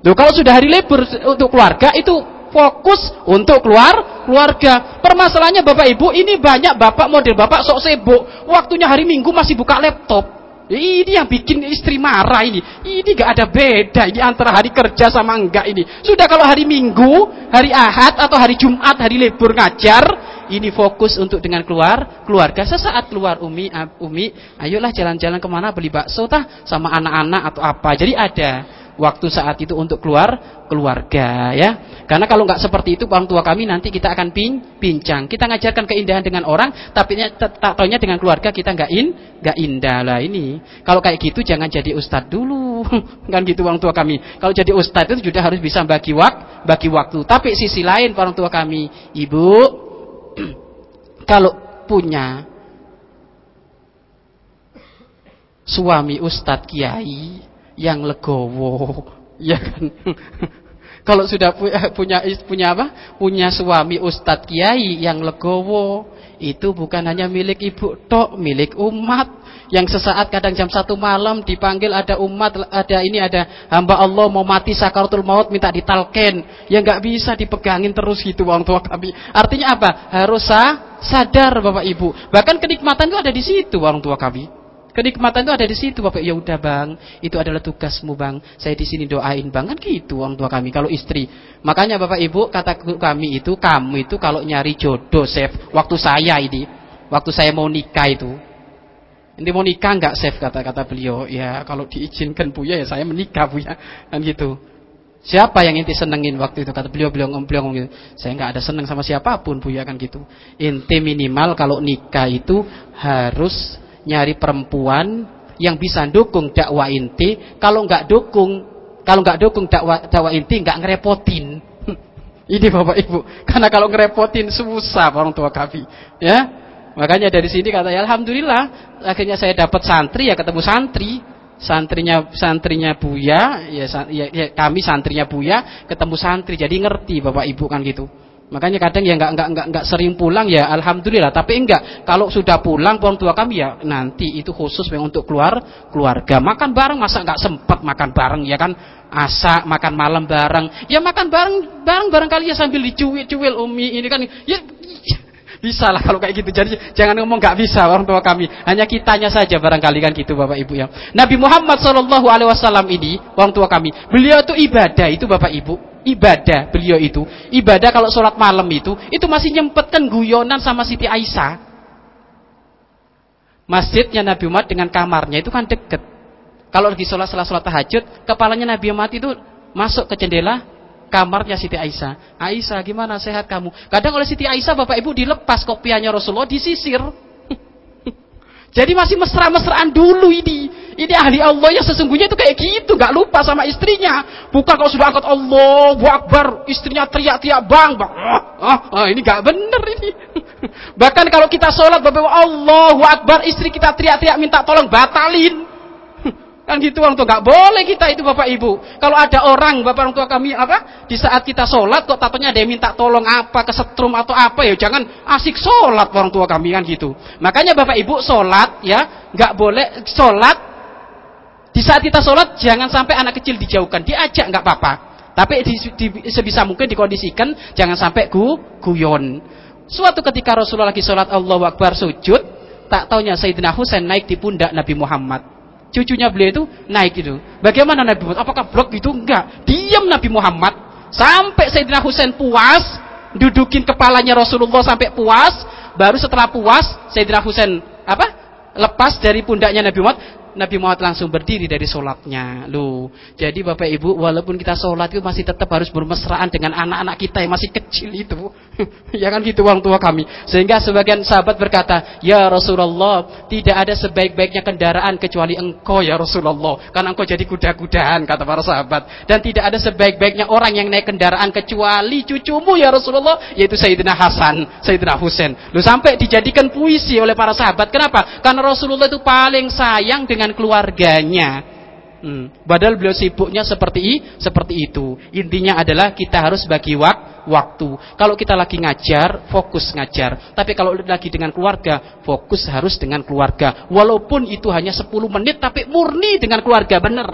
Loh, kalau sudah hari libur untuk keluarga itu fokus untuk keluar keluarga. Permasalahannya Bapak Ibu, ini banyak Bapak model Bapak sok sibuk, waktunya hari Minggu masih buka laptop. Ini yang bikin istri marah ini. Ini gak ada beda ini antara hari kerja sama enggak ini. Sudah kalau hari Minggu, hari Ahad atau hari Jumat, hari libur ngajar, ini fokus untuk dengan keluar keluarga. Sesaat keluar Umi, Umi, ayolah jalan-jalan ke mana beli bakso tah sama anak-anak atau apa. Jadi ada waktu saat itu untuk keluar keluarga ya. Karena kalau nggak seperti itu orang tua kami nanti kita akan pin, pincang. Kita ngajarkan keindahan dengan orang, tapi tak tahunya dengan keluarga kita nggak in, nggak indah lah ini. Kalau kayak gitu jangan jadi ustadz dulu, kan gitu orang tua kami. Kalau jadi ustadz itu sudah harus bisa bagi wak, bagi waktu. Tapi sisi lain orang tua kami, ibu, kalau punya suami ustadz kiai yang legowo, ya kan? Kalau sudah punya punya apa? Punya suami ustadz kiai yang legowo, itu bukan hanya milik ibu tok, milik umat. Yang sesaat kadang jam satu malam dipanggil ada umat, ada ini ada hamba Allah mau mati sakaratul maut minta ditalken, ya nggak bisa dipegangin terus gitu orang tua kami. Artinya apa? Harus sadar bapak ibu. Bahkan kenikmatan itu ada di situ orang tua kami. Kenikmatan itu ada di situ, Bapak. Ya udah, Bang. Itu adalah tugasmu, Bang. Saya di sini doain, Bang. Kan gitu orang tua kami kalau istri. Makanya Bapak Ibu, kata kami itu, kamu itu kalau nyari jodoh, Chef, waktu saya ini, waktu saya mau nikah itu. Ini mau nikah enggak, Chef, kata-kata beliau. Ya, kalau diizinkan Bu ya, ya saya menikah, Bu ya. Kan gitu. Siapa yang inti senengin waktu itu kata beliau beliau ngomong beliau gitu. Saya nggak ada seneng sama siapa pun bu ya kan gitu. Inti minimal kalau nikah itu harus nyari perempuan yang bisa dukung dakwah inti. Kalau nggak dukung kalau nggak dukung dakwah dakwah inti nggak ngerepotin. Ini bapak ibu. Karena kalau ngerepotin susah orang tua kami. Ya. Makanya dari sini kata ya alhamdulillah akhirnya saya dapat santri ya ketemu santri santrinya santrinya Buya ya, ya, ya kami santrinya Buya ketemu santri jadi ngerti Bapak Ibu kan gitu makanya kadang ya nggak nggak nggak nggak sering pulang ya alhamdulillah tapi enggak kalau sudah pulang orang tua kami ya nanti itu khusus memang untuk keluar keluarga makan bareng masa nggak sempat makan bareng ya kan asa makan malam bareng ya makan bareng bareng bareng kali ya sambil dicuil-cuil umi ini kan ya bisa lah kalau kayak gitu. Jadi jangan ngomong nggak bisa orang tua kami. Hanya kitanya saja barangkali kan gitu Bapak Ibu ya. Nabi Muhammad Wasallam ini orang tua kami. Beliau itu ibadah itu Bapak Ibu. Ibadah beliau itu. Ibadah kalau sholat malam itu. Itu masih nyempetkan guyonan sama Siti Aisyah. Masjidnya Nabi Muhammad dengan kamarnya itu kan deket. Kalau lagi sholat setelah sholat tahajud, kepalanya Nabi Muhammad itu masuk ke jendela, kamarnya Siti Aisyah. Aisyah gimana sehat kamu? Kadang oleh Siti Aisyah Bapak Ibu dilepas kopiannya Rasulullah disisir. Jadi masih mesra-mesraan dulu ini. Ini ahli Allah yang sesungguhnya itu kayak gitu, nggak lupa sama istrinya. Bukan kalau sudah angkat Allah, Akbar, istrinya teriak-teriak bang, bang. Ah, ah ini nggak bener ini. Bahkan kalau kita sholat, Bapak Allahu Akbar, istri kita teriak-teriak minta tolong batalin. Kan gitu orang tua nggak boleh kita itu bapak ibu. Kalau ada orang bapak orang tua kami apa di saat kita sholat kok tatonya ada yang minta tolong apa kesetrum atau apa ya jangan asik sholat orang tua kami kan gitu. Makanya bapak ibu sholat ya nggak boleh sholat di saat kita sholat jangan sampai anak kecil dijauhkan diajak nggak apa-apa. Tapi di, di, sebisa mungkin dikondisikan jangan sampai gu, guyon. Suatu ketika Rasulullah lagi sholat Allah Akbar sujud tak taunya Sayyidina Husain naik di pundak Nabi Muhammad cucunya beliau itu naik itu. Bagaimana Nabi Muhammad? Apakah blok itu? Enggak. Diam Nabi Muhammad sampai Sayyidina Husain puas, dudukin kepalanya Rasulullah sampai puas, baru setelah puas Sayyidina Husain apa? lepas dari pundaknya Nabi Muhammad, Nabi Muhammad langsung berdiri dari sholatnya. Loh, jadi Bapak Ibu, walaupun kita sholat itu masih tetap harus bermesraan dengan anak-anak kita yang masih kecil itu. ya kan gitu orang tua kami. Sehingga sebagian sahabat berkata, Ya Rasulullah, tidak ada sebaik-baiknya kendaraan kecuali engkau ya Rasulullah. Karena engkau jadi kuda-kudaan, kata para sahabat. Dan tidak ada sebaik-baiknya orang yang naik kendaraan kecuali cucumu ya Rasulullah, yaitu Sayyidina Hasan, Sayyidina Husain. Lu sampai dijadikan puisi oleh para sahabat. Kenapa? Karena Rasulullah itu paling sayang dengan dengan keluarganya. Hmm. Padahal beliau sibuknya seperti seperti itu. Intinya adalah kita harus bagi wak, waktu. Kalau kita lagi ngajar, fokus ngajar. Tapi kalau lagi dengan keluarga, fokus harus dengan keluarga. Walaupun itu hanya 10 menit, tapi murni dengan keluarga, benar.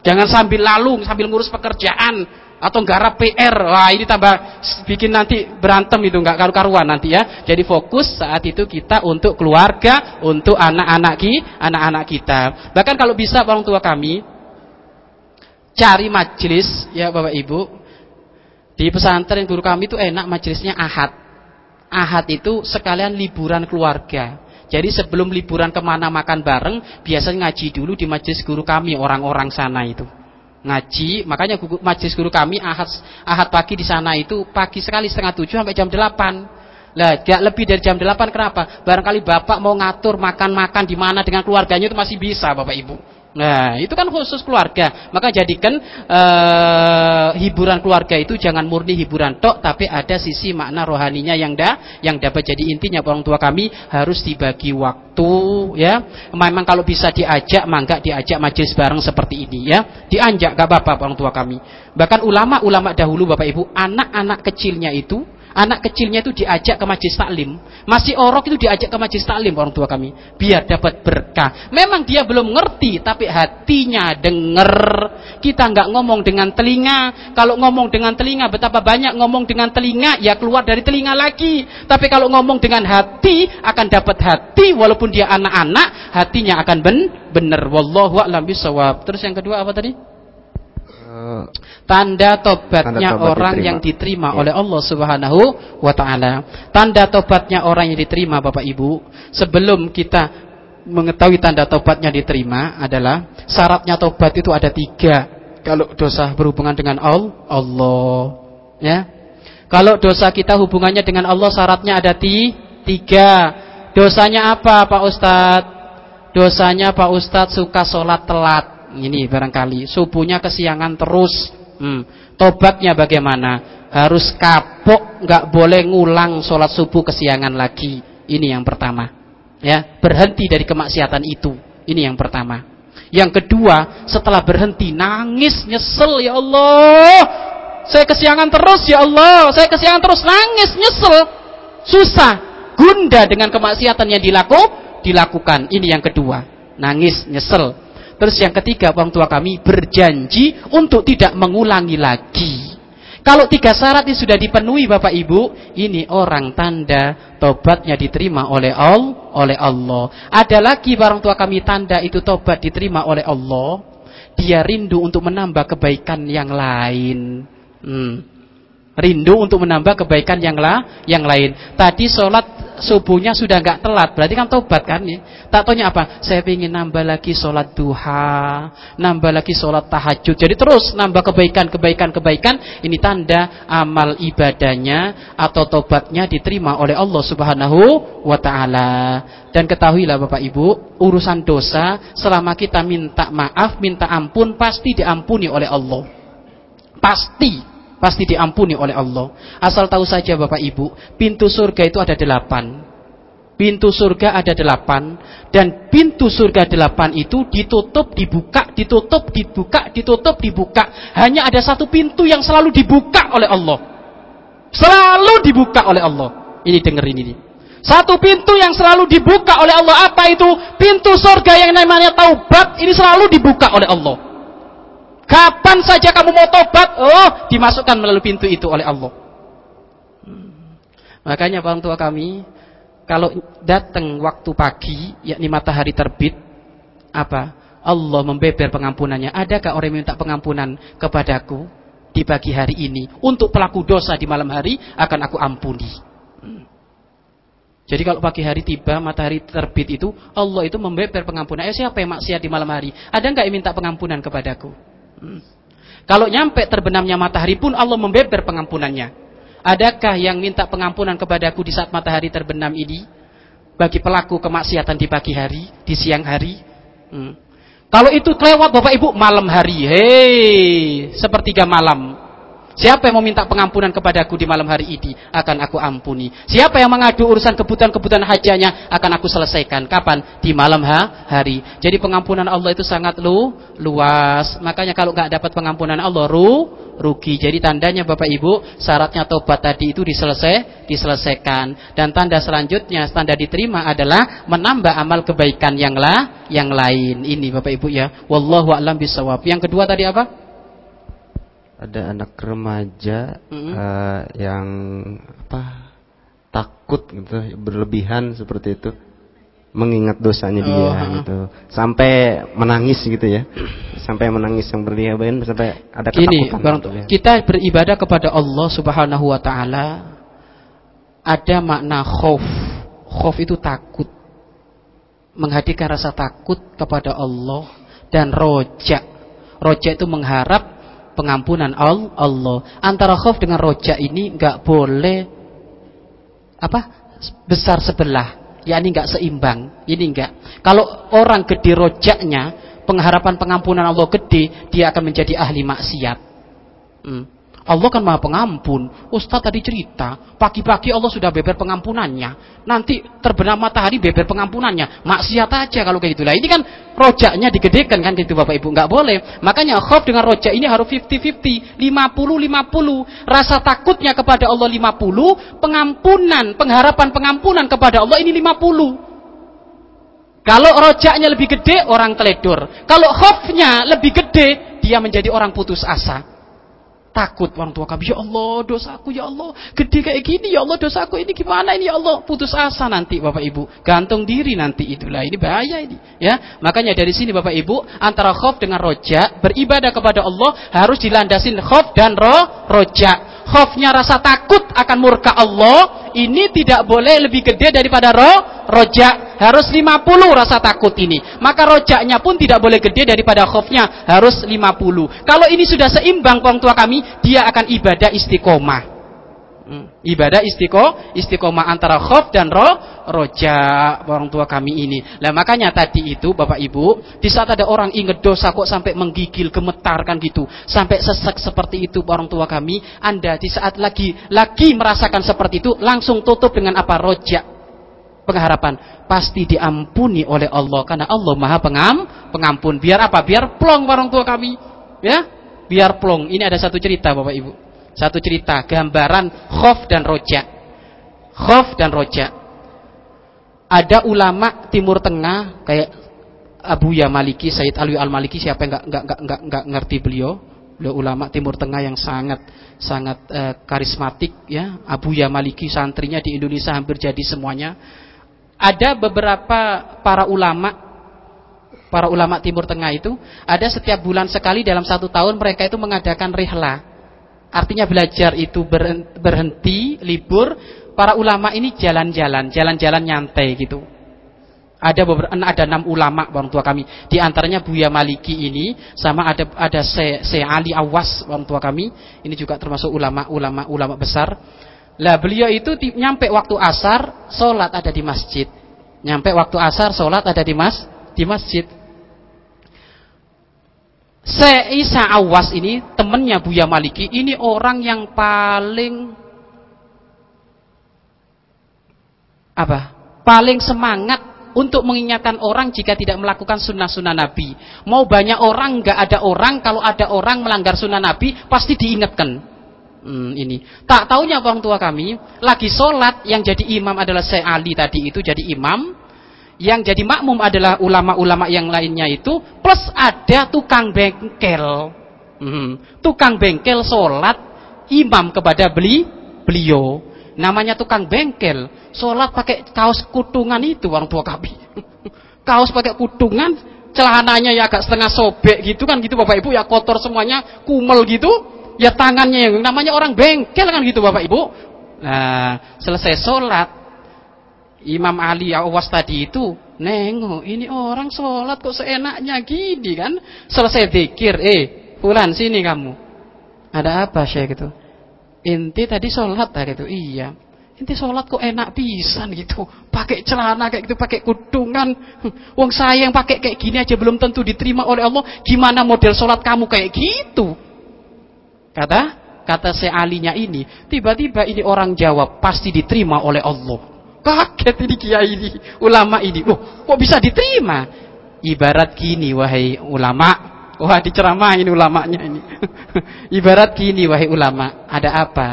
Jangan sambil lalu, sambil ngurus pekerjaan atau garap PR. Wah, ini tambah bikin nanti berantem itu nggak karu-karuan nanti ya. Jadi fokus saat itu kita untuk keluarga, untuk anak-anak ki, anak-anak kita. Bahkan kalau bisa orang tua kami cari majelis ya Bapak Ibu. Di pesantren guru kami itu enak majelisnya Ahad. Ahad itu sekalian liburan keluarga. Jadi sebelum liburan ke mana makan bareng, biasanya ngaji dulu di majelis guru kami orang-orang sana itu ngaji makanya majelis guru kami ahad ahad pagi di sana itu pagi sekali setengah tujuh sampai jam delapan. Lah gak lebih dari jam delapan kenapa? Barangkali bapak mau ngatur makan-makan di mana dengan keluarganya itu masih bisa bapak ibu Nah, itu kan khusus keluarga. Maka jadikan uh, hiburan keluarga itu jangan murni hiburan tok, tapi ada sisi makna rohaninya yang da, yang dapat jadi intinya orang tua kami harus dibagi waktu, ya. Memang kalau bisa diajak, mangga diajak majelis bareng seperti ini, ya. Dianjak gak apa-apa orang tua kami. Bahkan ulama-ulama dahulu Bapak Ibu, anak-anak kecilnya itu anak kecilnya itu diajak ke majlis taklim, masih orok itu diajak ke majlis taklim orang tua kami, biar dapat berkah. Memang dia belum ngerti, tapi hatinya denger. Kita nggak ngomong dengan telinga. Kalau ngomong dengan telinga, betapa banyak ngomong dengan telinga, ya keluar dari telinga lagi. Tapi kalau ngomong dengan hati, akan dapat hati, walaupun dia anak-anak, hatinya akan ben bener. Wallahu a'lam bisawab. Terus yang kedua apa tadi? Tanda tobatnya tanda tobat orang diterima. yang diterima ya. oleh Allah Subhanahu wa taala. Tanda tobatnya orang yang diterima Bapak Ibu, sebelum kita mengetahui tanda tobatnya diterima adalah syaratnya tobat itu ada tiga. Kalau dosa berhubungan dengan Allah, ya. Kalau dosa kita hubungannya dengan Allah syaratnya ada ti, tiga. Dosanya apa Pak Ustadz? Dosanya Pak Ustadz suka sholat telat. Ini barangkali. Subuhnya kesiangan terus. Hmm. Tobatnya bagaimana? Harus kapok, nggak boleh ngulang sholat subuh kesiangan lagi. Ini yang pertama. Ya, berhenti dari kemaksiatan itu. Ini yang pertama. Yang kedua, setelah berhenti nangis, nyesel ya Allah. Saya kesiangan terus ya Allah. Saya kesiangan terus nangis, nyesel. Susah, gunda dengan kemaksiatan yang dilaku, dilakukan. Ini yang kedua. Nangis, nyesel. Terus yang ketiga, orang tua kami berjanji untuk tidak mengulangi lagi. Kalau tiga syarat ini sudah dipenuhi Bapak Ibu, ini orang tanda tobatnya diterima oleh Allah. Oleh Allah. Ada lagi orang tua kami tanda itu tobat diterima oleh Allah. Dia rindu untuk menambah kebaikan yang lain. Hmm. Rindu untuk menambah kebaikan yang lah, yang lain. Tadi sholat subuhnya sudah nggak telat, berarti kan tobat kan ya. Tak tanya apa? Saya ingin nambah lagi sholat duha, nambah lagi sholat tahajud. Jadi terus nambah kebaikan, kebaikan, kebaikan. Ini tanda amal ibadahnya atau tobatnya diterima oleh Allah Subhanahu wa taala. Dan ketahuilah Bapak Ibu, urusan dosa selama kita minta maaf, minta ampun pasti diampuni oleh Allah. Pasti pasti diampuni oleh Allah. Asal tahu saja Bapak Ibu, pintu surga itu ada delapan. Pintu surga ada delapan dan pintu surga delapan itu ditutup, dibuka, ditutup, dibuka, ditutup, dibuka. Hanya ada satu pintu yang selalu dibuka oleh Allah. Selalu dibuka oleh Allah. Ini dengerin ini. Satu pintu yang selalu dibuka oleh Allah apa itu? Pintu surga yang namanya taubat ini selalu dibuka oleh Allah. Kapan saja kamu mau tobat, oh dimasukkan melalui pintu itu oleh Allah. Hmm. Makanya orang tua kami, kalau datang waktu pagi, yakni matahari terbit, apa? Allah membeber pengampunannya. Adakah orang yang minta pengampunan kepadaku di pagi hari ini? Untuk pelaku dosa di malam hari, akan aku ampuni. Hmm. Jadi kalau pagi hari tiba, matahari terbit itu, Allah itu membeber pengampunan. Eh siapa yang maksiat di malam hari? Ada nggak yang minta pengampunan kepadaku? Hmm. Kalau nyampe terbenamnya matahari pun Allah membeber pengampunannya. Adakah yang minta pengampunan kepadaku di saat matahari terbenam ini? Bagi pelaku kemaksiatan di pagi hari, di siang hari? Hmm. Kalau itu kelewat Bapak Ibu malam hari, hei, sepertiga malam. Siapa yang mau minta pengampunan kepadaku di malam hari ini akan aku ampuni. Siapa yang mengadu urusan kebutuhan-kebutuhan hajanya akan aku selesaikan. Kapan? Di malam ha? hari. Jadi pengampunan Allah itu sangat lu luas. Makanya kalau nggak dapat pengampunan Allah ru rugi. Jadi tandanya Bapak Ibu syaratnya tobat tadi itu diselesai diselesaikan. Dan tanda selanjutnya tanda diterima adalah menambah amal kebaikan yang lah yang lain. Ini Bapak Ibu ya. Wallahu a'lam bisawab. Yang kedua tadi apa? Ada anak remaja mm -hmm. uh, yang apa takut gitu berlebihan seperti itu mengingat dosanya dia oh, gitu. Sampai menangis gitu ya. Sampai menangis yang berlebihan sampai ada ketakutan gitu ya. kita beribadah kepada Allah Subhanahu wa taala ada makna khauf. Khauf itu takut. Menghadirkan rasa takut kepada Allah dan roja roja itu mengharap pengampunan Allah. Antara khauf dengan roja ini nggak boleh apa besar sebelah, yakni nggak seimbang. Ini enggak. Kalau orang gede rojaknya, pengharapan pengampunan Allah gede, dia akan menjadi ahli maksiat. Hmm. Allah kan maha pengampun. Ustaz tadi cerita, pagi-pagi Allah sudah beber pengampunannya. Nanti terbenam matahari beber pengampunannya. Maksiat aja kalau kayak gitulah. Ini kan rojaknya digedekan kan gitu Bapak Ibu. Nggak boleh. Makanya khaf dengan rojak ini harus 50-50. 50-50. Rasa takutnya kepada Allah 50. Pengampunan, pengharapan pengampunan kepada Allah ini 50. Kalau rojaknya lebih gede, orang teledor. Kalau khofnya lebih gede, dia menjadi orang putus asa. Takut orang tua kami, ya Allah dosaku ya Allah, gede kayak gini ya Allah dosaku ini gimana ini ya Allah, putus asa nanti Bapak Ibu, gantung diri nanti itulah ini bahaya ini, ya. Makanya dari sini Bapak Ibu antara khauf dengan roja beribadah kepada Allah harus dilandasin khauf dan ro roja. Khaufnya rasa takut akan murka Allah, ini tidak boleh lebih gede daripada ro, rojak. Harus 50 rasa takut ini. Maka rojaknya pun tidak boleh gede daripada khofnya. Harus 50. Kalau ini sudah seimbang orang tua kami, dia akan ibadah istiqomah. Hmm. Ibadah istiqo, istiqomah antara khof dan roh, roja orang tua kami ini. Lah makanya tadi itu Bapak Ibu, di saat ada orang ingat dosa kok sampai menggigil, gemetar kan gitu, sampai sesek seperti itu orang tua kami, Anda di saat lagi lagi merasakan seperti itu, langsung tutup dengan apa roja pengharapan pasti diampuni oleh Allah karena Allah Maha Pengam, pengampun. Biar apa? Biar plong orang tua kami, ya. Biar plong. Ini ada satu cerita Bapak Ibu. Satu cerita, gambaran khof dan roja. Khof dan roja. Ada ulama Timur Tengah kayak Abu Ya Maliki, Said Alwi Al Maliki, siapa yang nggak nggak nggak nggak ngerti beliau? Beliau ulama Timur Tengah yang sangat sangat uh, karismatik ya. Abu Ya Maliki santrinya di Indonesia hampir jadi semuanya. Ada beberapa para ulama para ulama Timur Tengah itu ada setiap bulan sekali dalam satu tahun mereka itu mengadakan rihla Artinya belajar itu berhenti, libur. Para ulama ini jalan-jalan, jalan-jalan nyantai gitu. Ada beberapa, ada enam ulama orang tua kami. Di antaranya Buya Maliki ini, sama ada ada Se, Se Ali Awas orang tua kami. Ini juga termasuk ulama-ulama ulama besar. Lah beliau itu nyampe waktu asar, sholat ada di masjid. Nyampe waktu asar, sholat ada di mas di masjid. Isa Awas ini temennya Buya Maliki ini orang yang paling apa? Paling semangat untuk mengingatkan orang jika tidak melakukan sunnah-sunnah Nabi. Mau banyak orang, nggak ada orang, kalau ada orang melanggar sunnah Nabi, pasti diingatkan. Hmm, ini. Tak taunya orang tua kami, lagi sholat, yang jadi imam adalah Syekh Ali tadi itu jadi imam, yang jadi makmum adalah ulama-ulama yang lainnya itu plus ada tukang bengkel. Hmm. tukang bengkel sholat imam kepada beli beliau. Namanya tukang bengkel sholat pakai kaos kutungan itu orang tua kami. Kaos pakai kutungan celananya ya agak setengah sobek gitu kan gitu bapak ibu ya kotor semuanya kumel gitu. Ya tangannya yang namanya orang bengkel kan gitu bapak ibu. Nah selesai sholat Imam Ali Awas tadi itu nengok ini orang sholat kok seenaknya gini kan? Selesai pikir eh Fulan sini kamu. Ada apa Syekh gitu? Inti tadi sholat tadi gitu. Iya. Inti sholat kok enak pisan gitu. Pakai celana kayak gitu pakai kudungan wong saya yang pakai kayak gini aja belum tentu diterima oleh Allah. Gimana model sholat kamu kayak gitu? Kata kata si alinya ini tiba-tiba ini orang jawab pasti diterima oleh Allah Kaget ini kiai ini, ulama ini. Loh, kok bisa diterima? Ibarat gini wahai ulama. Wah, diceramahin ulamanya ini. Ibarat gini wahai ulama, ada apa?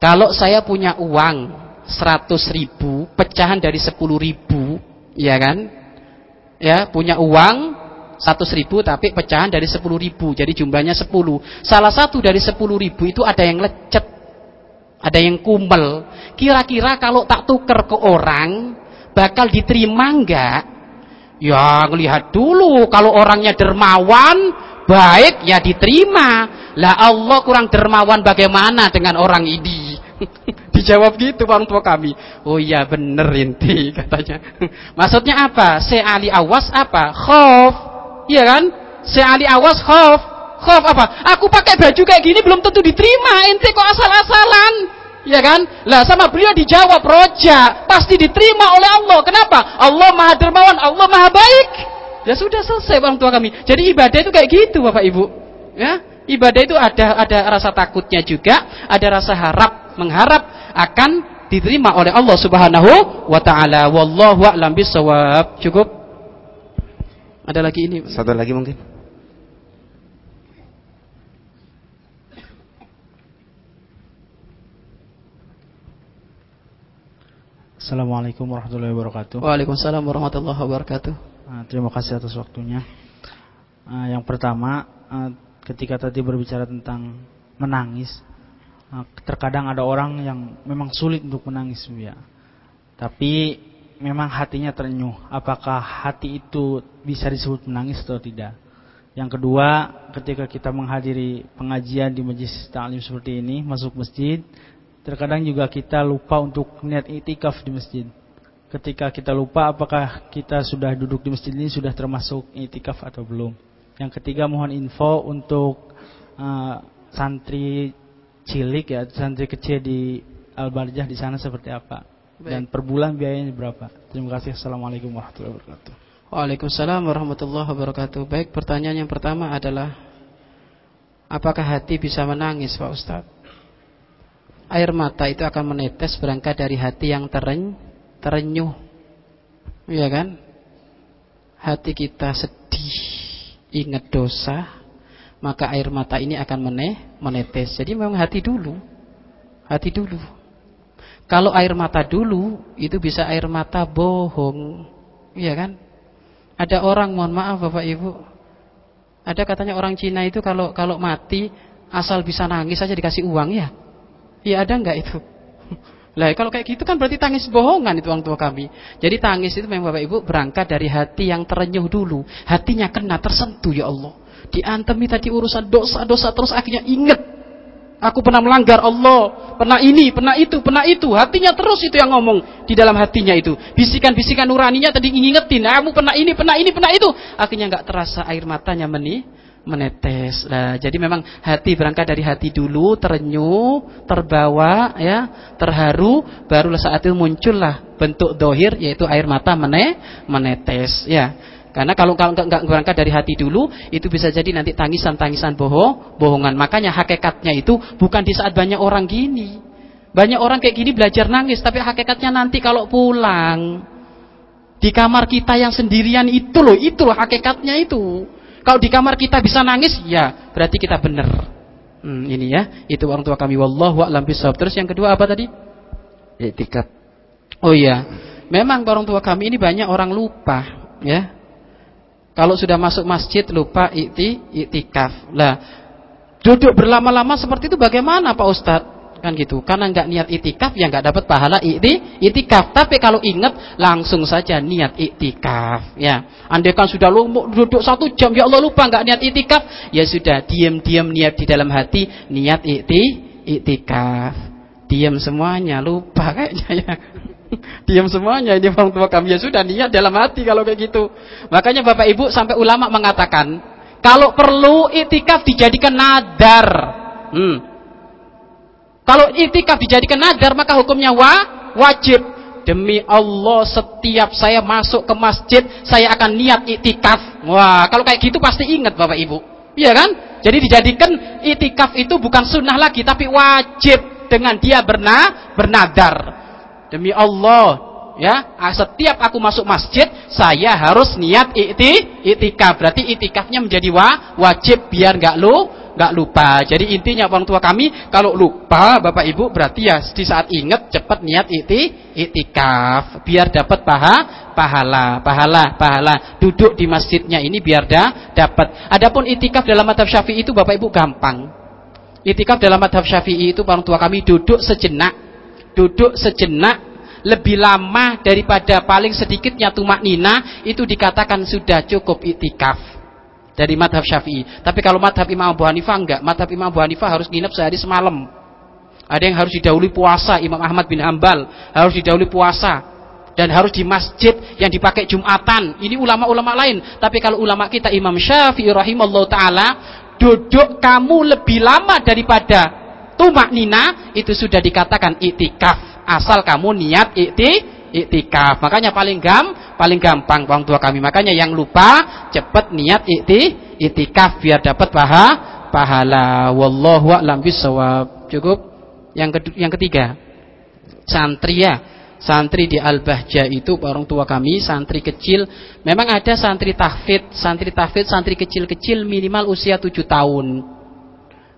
Kalau saya punya uang 100 ribu, pecahan dari 10 ribu, ya kan? Ya, punya uang 100 ribu tapi pecahan dari 10 ribu, jadi jumlahnya 10. Salah satu dari 10 ribu itu ada yang lecet ada yang kumpel. Kira-kira kalau tak tuker ke orang, bakal diterima enggak? Ya, lihat dulu. Kalau orangnya dermawan, baik, ya diterima. Lah Allah kurang dermawan bagaimana dengan orang ini? Dijawab gitu orang tua kami. Oh iya bener inti katanya. Maksudnya apa? Se Ali Awas apa? Khof. Iya kan? Se Ali Awas khof. Khof apa? Aku pakai baju kayak gini belum tentu diterima. Ente kok asal-asalan? Ya kan? Lah sama beliau dijawab roja, pasti diterima oleh Allah. Kenapa? Allah Maha dermawan, Allah Maha baik. Ya sudah selesai orang tua kami. Jadi ibadah itu kayak gitu Bapak Ibu. Ya, ibadah itu ada ada rasa takutnya juga, ada rasa harap, mengharap akan diterima oleh Allah Subhanahu wa taala. Wallahu a'lam bisawab. Cukup? Ada lagi ini? Satu lagi mungkin. Assalamualaikum warahmatullahi wabarakatuh. Waalaikumsalam warahmatullahi wabarakatuh. Uh, terima kasih atas waktunya. Uh, yang pertama, uh, ketika tadi berbicara tentang menangis, terkadang ada orang yang memang sulit untuk menangis, ya. Tapi memang hatinya terenyuh. Apakah hati itu bisa disebut menangis atau tidak? Yang kedua, ketika kita menghadiri pengajian di majlis taklim seperti ini, masuk masjid, terkadang juga kita lupa untuk niat itikaf di masjid. Ketika kita lupa apakah kita sudah duduk di masjid ini sudah termasuk itikaf atau belum. Yang ketiga mohon info untuk uh, santri cilik ya, santri kecil di Al-Barjah di sana seperti apa. Dan per bulan biayanya berapa? Terima kasih. Assalamualaikum warahmatullahi wabarakatuh. Waalaikumsalam warahmatullahi wabarakatuh. Baik, pertanyaan yang pertama adalah apakah hati bisa menangis, Pak Ustadz? Air mata itu akan menetes berangkat dari hati yang tereny, terenyuh. Iya kan? Hati kita sedih, ingat dosa, maka air mata ini akan meneh, menetes. Jadi memang hati dulu. Hati dulu. Kalau air mata dulu, itu bisa air mata bohong. Iya kan? Ada orang, mohon maaf Bapak Ibu. Ada katanya orang Cina itu kalau kalau mati asal bisa nangis saja dikasih uang ya. Iya ada nggak itu? Lah kalau kayak gitu kan berarti tangis bohongan itu orang tua kami. Jadi tangis itu memang Bapak Ibu berangkat dari hati yang terenyuh dulu. Hatinya kena tersentuh ya Allah. Diantemi tadi urusan dosa-dosa terus akhirnya inget Aku pernah melanggar Allah, pernah ini, pernah itu, pernah itu. Hatinya terus itu yang ngomong di dalam hatinya itu. Bisikan-bisikan nuraninya tadi ngingetin, kamu pernah ini, pernah ini, pernah itu. Akhirnya nggak terasa air matanya meni, menetes. Nah, jadi memang hati berangkat dari hati dulu, terenyuh, terbawa, ya, terharu, barulah saat itu muncullah bentuk dohir yaitu air mata mene, menetes. Ya, karena kalau nggak berangkat dari hati dulu, itu bisa jadi nanti tangisan-tangisan bohong, bohongan. Makanya hakikatnya itu bukan di saat banyak orang gini. Banyak orang kayak gini belajar nangis, tapi hakikatnya nanti kalau pulang di kamar kita yang sendirian itu loh, itu loh hakikatnya itu. Kalau di kamar kita bisa nangis, ya berarti kita benar. Hmm, ini ya, itu orang tua kami. Wallahu a'lam bishawab. Terus yang kedua apa tadi? Iktikaf. Oh iya, memang orang tua kami ini banyak orang lupa, ya kalau sudah masuk masjid lupa ikti, iktikaf. Lah, duduk berlama-lama seperti itu bagaimana Pak Ustadz? Kan gitu. Karena nggak niat itikaf ya nggak dapat pahala ikti, itikaf. Tapi kalau ingat langsung saja niat iktikaf. Ya. Andai kan sudah lu duduk satu jam ya Allah lupa nggak niat itikaf, ya sudah diam-diam niat di dalam hati niat ikti, iktikaf. Diam semuanya lupa kayaknya ya. Diam semuanya ini orang tua kami ya sudah niat dalam hati kalau kayak gitu. Makanya Bapak Ibu sampai ulama mengatakan kalau perlu itikaf dijadikan nadar. Hmm. Kalau itikaf dijadikan nadar maka hukumnya wa wajib. Demi Allah setiap saya masuk ke masjid saya akan niat itikaf. Wah, kalau kayak gitu pasti ingat Bapak Ibu. Iya kan? Jadi dijadikan itikaf itu bukan sunnah lagi tapi wajib dengan dia berna bernadar. Demi Allah, ya, setiap aku masuk masjid, saya harus niat itikaf. Berarti itikafnya menjadi wa, wajib biar nggak lu nggak lupa. Jadi intinya orang tua kami kalau lupa Bapak Ibu berarti ya di saat ingat cepat niat ikti, itikaf biar dapat paha, pahala, pahala, pahala. Duduk di masjidnya ini biar dah dapat. Adapun itikaf dalam madhab Syafi'i itu Bapak Ibu gampang. Itikaf dalam madhab Syafi'i itu orang tua kami duduk sejenak duduk sejenak lebih lama daripada paling sedikitnya tumak nina itu dikatakan sudah cukup itikaf dari madhab syafi'i. Tapi kalau madhab imam Abu Hanifah enggak. Madhab imam Abu Hanifah harus nginep sehari semalam. Ada yang harus didahului puasa Imam Ahmad bin Hambal harus didahului puasa. Dan harus di masjid yang dipakai Jumatan. Ini ulama-ulama lain. Tapi kalau ulama kita Imam Syafi'i rahimahullah ta'ala duduk kamu lebih lama daripada tumak nina itu sudah dikatakan itikaf. Asal kamu niat ikti iktikaf makanya paling gam paling gampang orang tua kami. Makanya yang lupa cepat niat ikti iktikaf biar dapat paha pahala. Wallahu a'lam bisawab cukup? Yang kedua, yang ketiga. Santri ya. Santri di Al-Bahja itu orang tua kami santri kecil. Memang ada santri tahfid. Santri tahfid santri kecil-kecil minimal usia 7 tahun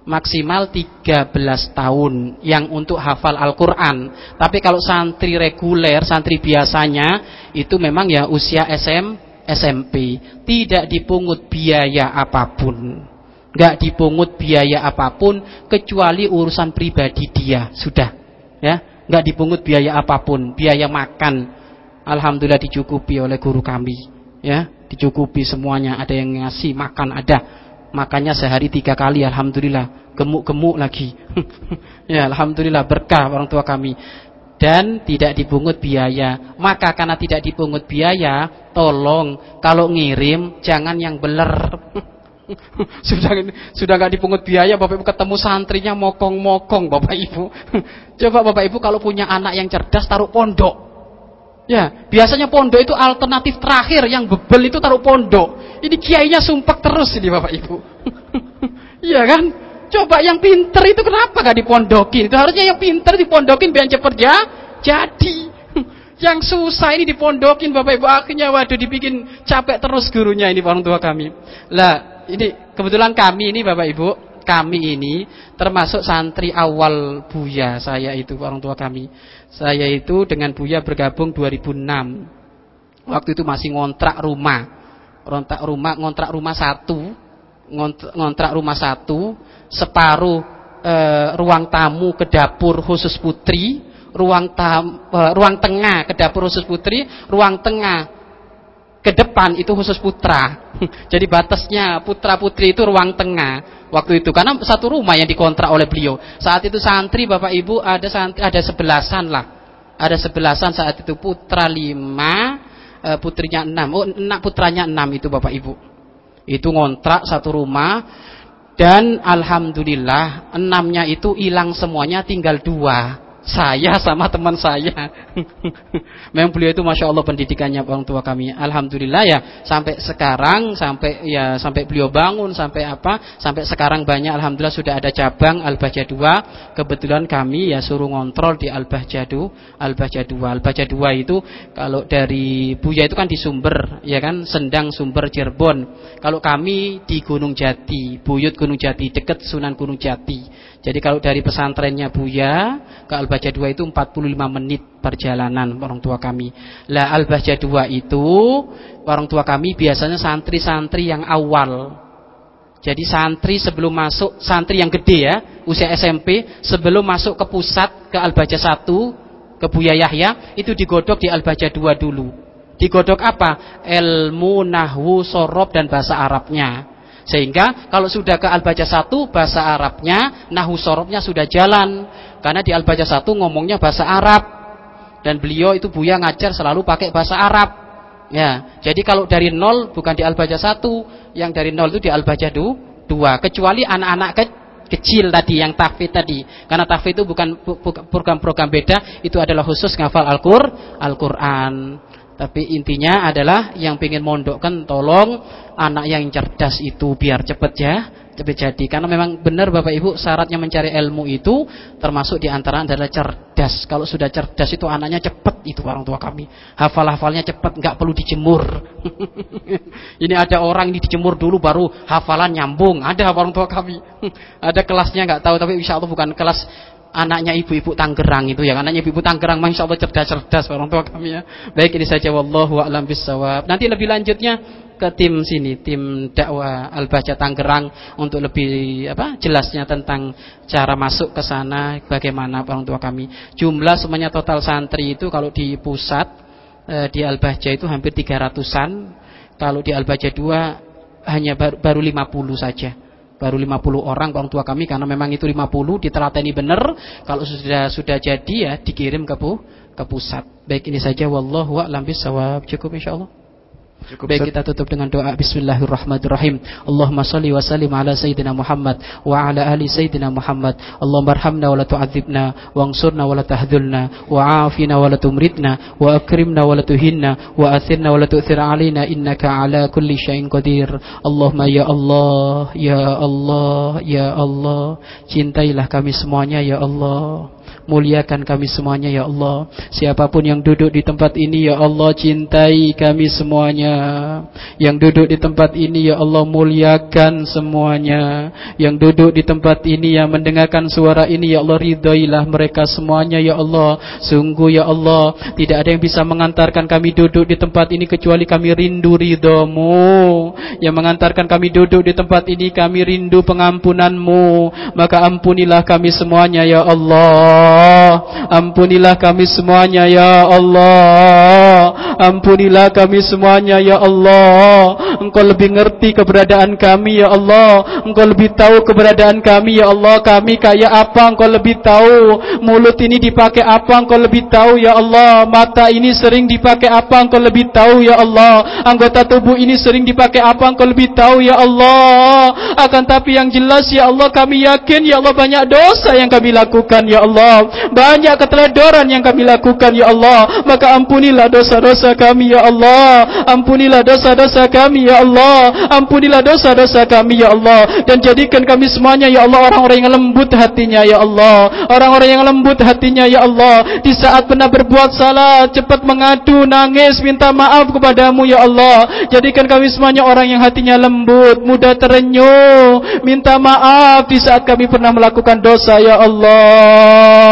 maksimal 13 tahun yang untuk hafal Al-Quran. Tapi kalau santri reguler, santri biasanya itu memang ya usia SM, SMP. Tidak dipungut biaya apa pun. Gak dipungut biaya apa pun kecuali urusan pribadi dia. Sudah. ya Gak dipungut biaya apa pun. Biaya makan. Alhamdulillah dicukupi oleh guru kami. ya Dicukupi semuanya. Ada yang ngasih makan ada Makannya sehari tiga kali, alhamdulillah. Gemuk-gemuk lagi. ya, alhamdulillah berkah orang tua kami. Dan tidak dipungut biaya. Maka karena tidak dipungut biaya, tolong kalau ngirim jangan yang beler. sudah sudah nggak dipungut biaya Bapak Ibu ketemu santrinya mokong-mokong Bapak Ibu. Coba Bapak Ibu kalau punya anak yang cerdas taruh pondok. Ya, biasanya pondok itu alternatif terakhir yang bebel itu taruh pondok. Ini kiainya sumpah terus ini Bapak Ibu. Iya kan? Coba yang pinter itu kenapa gak dipondokin? Itu harusnya yang pinter dipondokin biar cepet ya jadi. Yang susah ini dipondokin Bapak Ibu akhirnya waduh dibikin capek terus gurunya ini orang tua kami. Lah, ini kebetulan kami ini Bapak Ibu, kami ini termasuk santri awal Buya saya itu orang tua kami. Saya itu dengan Buya bergabung 2006. Waktu itu masih ngontrak rumah. Ngontrak rumah, ngontrak rumah satu, ngontrak rumah satu, separuh e, ruang tamu ke dapur khusus putri, ruang tam, e, ruang tengah ke dapur khusus putri, ruang tengah ke depan itu khusus putra. Jadi batasnya putra putri itu ruang tengah waktu itu karena satu rumah yang dikontrak oleh beliau. Saat itu santri bapak ibu ada santri, ada sebelasan lah, ada sebelasan saat itu putra lima, e, putrinya enam, oh enak putranya enam itu bapak ibu. Itu ngontrak satu rumah dan alhamdulillah enamnya itu hilang semuanya tinggal dua saya sama teman saya. Memang beliau itu masya Allah pendidikannya orang tua kami. Alhamdulillah ya sampai sekarang sampai ya sampai beliau bangun sampai apa sampai sekarang banyak alhamdulillah sudah ada cabang Al Bahja 2. Kebetulan kami ya suruh ngontrol di Al Bahja 2. Al Bahja 2. Al Bahja 2 itu kalau dari Buya itu kan di Sumber ya kan Sendang Sumber Cirebon. Kalau kami di Gunung Jati, Buyut Gunung Jati dekat Sunan Gunung Jati. Jadi kalau dari pesantrennya Buya ke Al-Baja 2 itu 45 menit perjalanan orang tua kami. Lah Al-Baja 2 itu orang tua kami biasanya santri-santri yang awal. Jadi santri sebelum masuk, santri yang gede ya, usia SMP, sebelum masuk ke pusat ke Al-Baja 1, ke Buya Yahya, itu digodok di Al-Baja 2 dulu. Digodok apa? Ilmu, nahwu, sorob, dan bahasa Arabnya. Sehingga kalau sudah ke Al-Baja 1 bahasa Arabnya, nahu sorobnya sudah jalan. Karena di Al-Baja 1 ngomongnya bahasa Arab. Dan beliau itu Buya ngajar selalu pakai bahasa Arab. Ya, jadi kalau dari nol bukan di Al-Baja 1, yang dari nol itu di Al-Baja 2. Kecuali anak-anak ke kecil tadi yang tahfidz tadi. Karena tahfidz itu bukan program-program beda, itu adalah khusus ngafal Al-Qur'an. Al-Qur'an. Tapi intinya adalah yang ingin mondokkan tolong anak yang cerdas itu biar cepet ya, cepet jadi. Karena memang benar Bapak Ibu syaratnya mencari ilmu itu termasuk di antara adalah cerdas. Kalau sudah cerdas itu anaknya cepet itu orang tua kami. Hafal-hafalnya cepet, nggak perlu dijemur. ini ada orang ini dijemur dulu baru hafalan nyambung. Ada orang tua kami. ada kelasnya nggak tahu tapi insya Allah bukan kelas anaknya ibu-ibu Tangerang itu ya. Anaknya ibu-ibu Tangerang masya Allah cerdas-cerdas orang tua kami ya. Baik ini saja wallahu a'lam bisawab nanti lebih lanjutnya ke tim sini tim dakwah al-baca Tangerang untuk lebih apa jelasnya tentang cara masuk ke sana bagaimana orang tua kami. Jumlah semuanya total santri itu kalau di pusat eh, di al-baca itu hampir 300-an kalau di al-baca 2 hanya baru, baru 50 saja baru 50 orang orang tua kami karena memang itu 50 ditelateni benar kalau sudah sudah jadi ya dikirim ke pu, ke pusat. Baik ini saja wallahu a'lam bisawab cukup insyaallah Cukup Baik kita tutup dengan doa. Bismillahirrahmanirrahim. Allahumma salli wa sallim ala Sayyidina Muhammad Wa ala ali Sayyidina Muhammad. Allahumma arhamna wa la tu'adzibna Wa angsurna wa la tahdulna Wa afina wa la tumridna Wa akrimna wa la tuhinna Wa athirna wa la tu'thir alina Innaka ala kulli syai'in qadir. Allahumma ya Allah Ya Allah Ya Allah Cintailah kami semuanya ya Allah Muliakan kami semuanya ya Allah. Siapa pun yang duduk di tempat ini ya Allah Cintai kami semuanya. Yang duduk di tempat ini ya Allah Muliakan semuanya. Yang duduk di tempat ini Yang mendengarkan suara ini ya Allah Ridailah mereka semuanya ya Allah. Sungguh ya Allah Tidak ada yang bisa mengantarkan kami duduk di tempat ini Kecuali kami rindu ridhamu Yang mengantarkan kami duduk di tempat ini Kami rindu pengampunanmu. Maka ampunilah kami semuanya ya Allah Ampunilah kami semuanya ya Allah Ampunilah kami semuanya ya Allah. Engkau lebih ngerti keberadaan kami ya Allah. Engkau lebih tahu keberadaan kami ya Allah. Kami kayak apa engkau lebih tahu. Mulut ini dipakai apa engkau lebih tahu ya Allah. Mata ini sering dipakai apa engkau lebih tahu ya Allah. Anggota tubuh ini sering dipakai apa engkau lebih tahu ya Allah. Akan tapi yang jelas ya Allah kami yakin ya Allah banyak dosa yang kami lakukan ya Allah. Banyak keteledoran yang kami lakukan ya Allah. Maka ampunilah dosa-dosa kami ya Allah. Ampunilah dosa-dosa kami ya Allah. Ampunilah dosa-dosa kami ya Allah dan jadikan kami semuanya ya Allah orang-orang yang lembut hatinya ya Allah. Orang-orang yang lembut hatinya ya Allah. Di saat pernah berbuat salah cepat mengadu, nangis, minta maaf kepadamu ya Allah. Jadikan kami semuanya orang yang hatinya lembut, mudah terenyuh, minta maaf di saat kami pernah melakukan dosa ya Allah.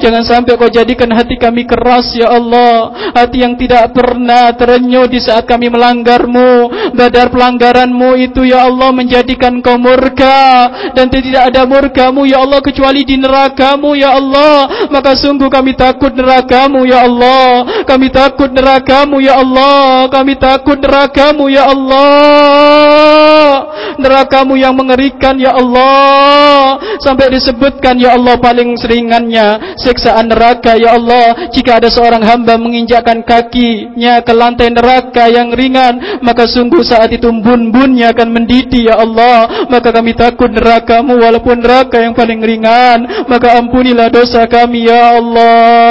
Jangan sampai kau jadikan hati kami keras ya Allah. Hati yang tidak pernah terenyuh di saat kami melanggarmu. Badar pelanggaranmu itu ya Allah menjadikan kau murka. Dan tidak ada murkamu ya Allah kecuali di nerakamu ya Allah. Maka sungguh kami takut nerakamu ya Allah. Kami takut nerakamu ya Allah. Kami takut nerakamu ya Allah. Nerakamu yang mengerikan ya Allah. Sampai disebutkan ya Allah paling seringannya siksaan neraka ya Allah. Jika ada seorang hamba menginjakkan kakinya ke lantai neraka yang ringan, maka sungguh saat itu bun-bunnya akan mendidih ya Allah. Maka kami takut nerakamu walaupun neraka yang paling ringan. Maka ampunilah dosa kami ya Allah.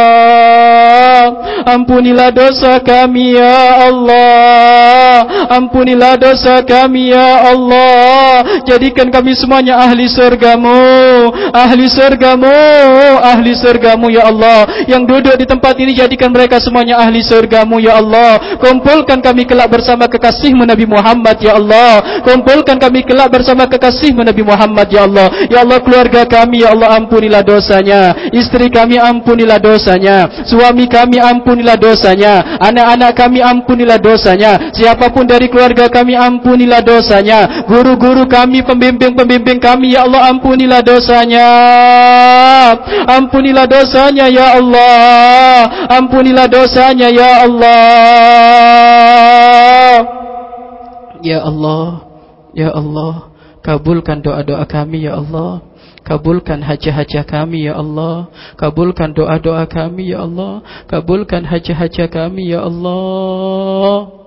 Ampunilah dosa kami ya Allah. Ampunilah dosa kami ya Allah. Jadikan kami semuanya ahli surgamu. Ahli surgamu. Ahli surgamu ya Allah. Yang duduk di tempat ini jadikan mereka semuanya ahli surgamu ya Allah. Kumpulkan kami kelak bersama kekasihmu Nabi Muhammad ya Allah. Kumpulkan kami kelak bersama kekasihmu Nabi Muhammad ya Allah. Ya Allah keluarga kami ya Allah ampunilah dosanya. Istri kami ampunilah dosanya. Suami kami ampunilah dosanya. Anak-anak kami ampunilah dosanya. Siapapun dari keluarga kami ampunilah dosanya. Guru-guru kami, pembimbing-pembimbing kami ya Allah ampunilah dosanya. Ampunilah dosanya ya Allah. Ampunilah dosanya ya Allah. Ya Allah. Ya Allah. Kabulkan doa-doa kami ya Allah. Kabulkan hajah-hajah kami ya Allah. Kabulkan doa-doa kami ya Allah. Kabulkan hajah-hajah kami ya Allah.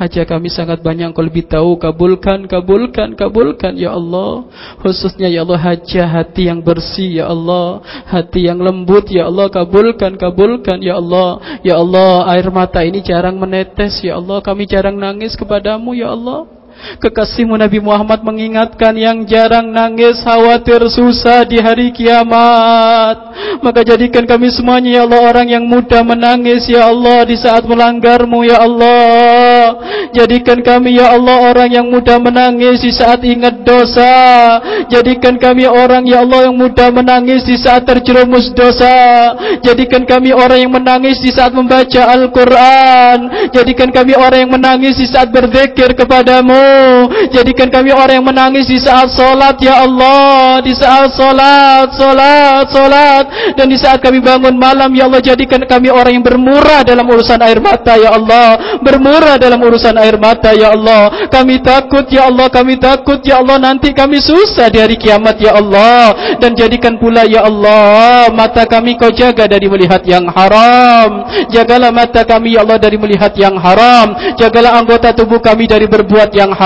Hajah kami sangat banyak Kau lebih tahu. Kabulkan, kabulkan, kabulkan Ya Allah. Khususnya Ya Allah Hajah hati yang bersih Ya Allah. Hati yang lembut Ya Allah. Kabulkan, kabulkan Ya Allah. Ya Allah Air mata ini jarang menetes Ya Allah. Kami jarang nangis kepadamu Ya Allah Kekasihmu Nabi Muhammad mengingatkan yang jarang nangis khawatir susah di hari kiamat. Maka jadikan kami semuanya ya Allah orang yang mudah menangis ya Allah di saat melanggarmu ya Allah. Jadikan kami ya Allah orang yang mudah menangis di saat ingat dosa. Jadikan kami orang ya Allah yang mudah menangis di saat terjerumus dosa. Jadikan kami orang yang menangis di saat membaca Al-Quran. Jadikan kami orang yang menangis di saat berzikir kepadamu. Jadikan kami orang yang menangis di saat solat ya Allah. Di saat solat, solat, solat Dan di saat kami bangun malam ya Allah Jadikan kami orang yang bermurah dalam urusan air mata ya Allah. Bermurah dalam urusan air mata ya Allah. Kami takut ya Allah, kami takut ya Allah. Nanti kami susah di hari kiamat ya Allah. Dan jadikan pula ya Allah Mata kami kau jaga dari melihat yang haram. Jagalah mata kami ya Allah dari melihat yang haram. Jagalah anggota tubuh kami dari berbuat yang haram.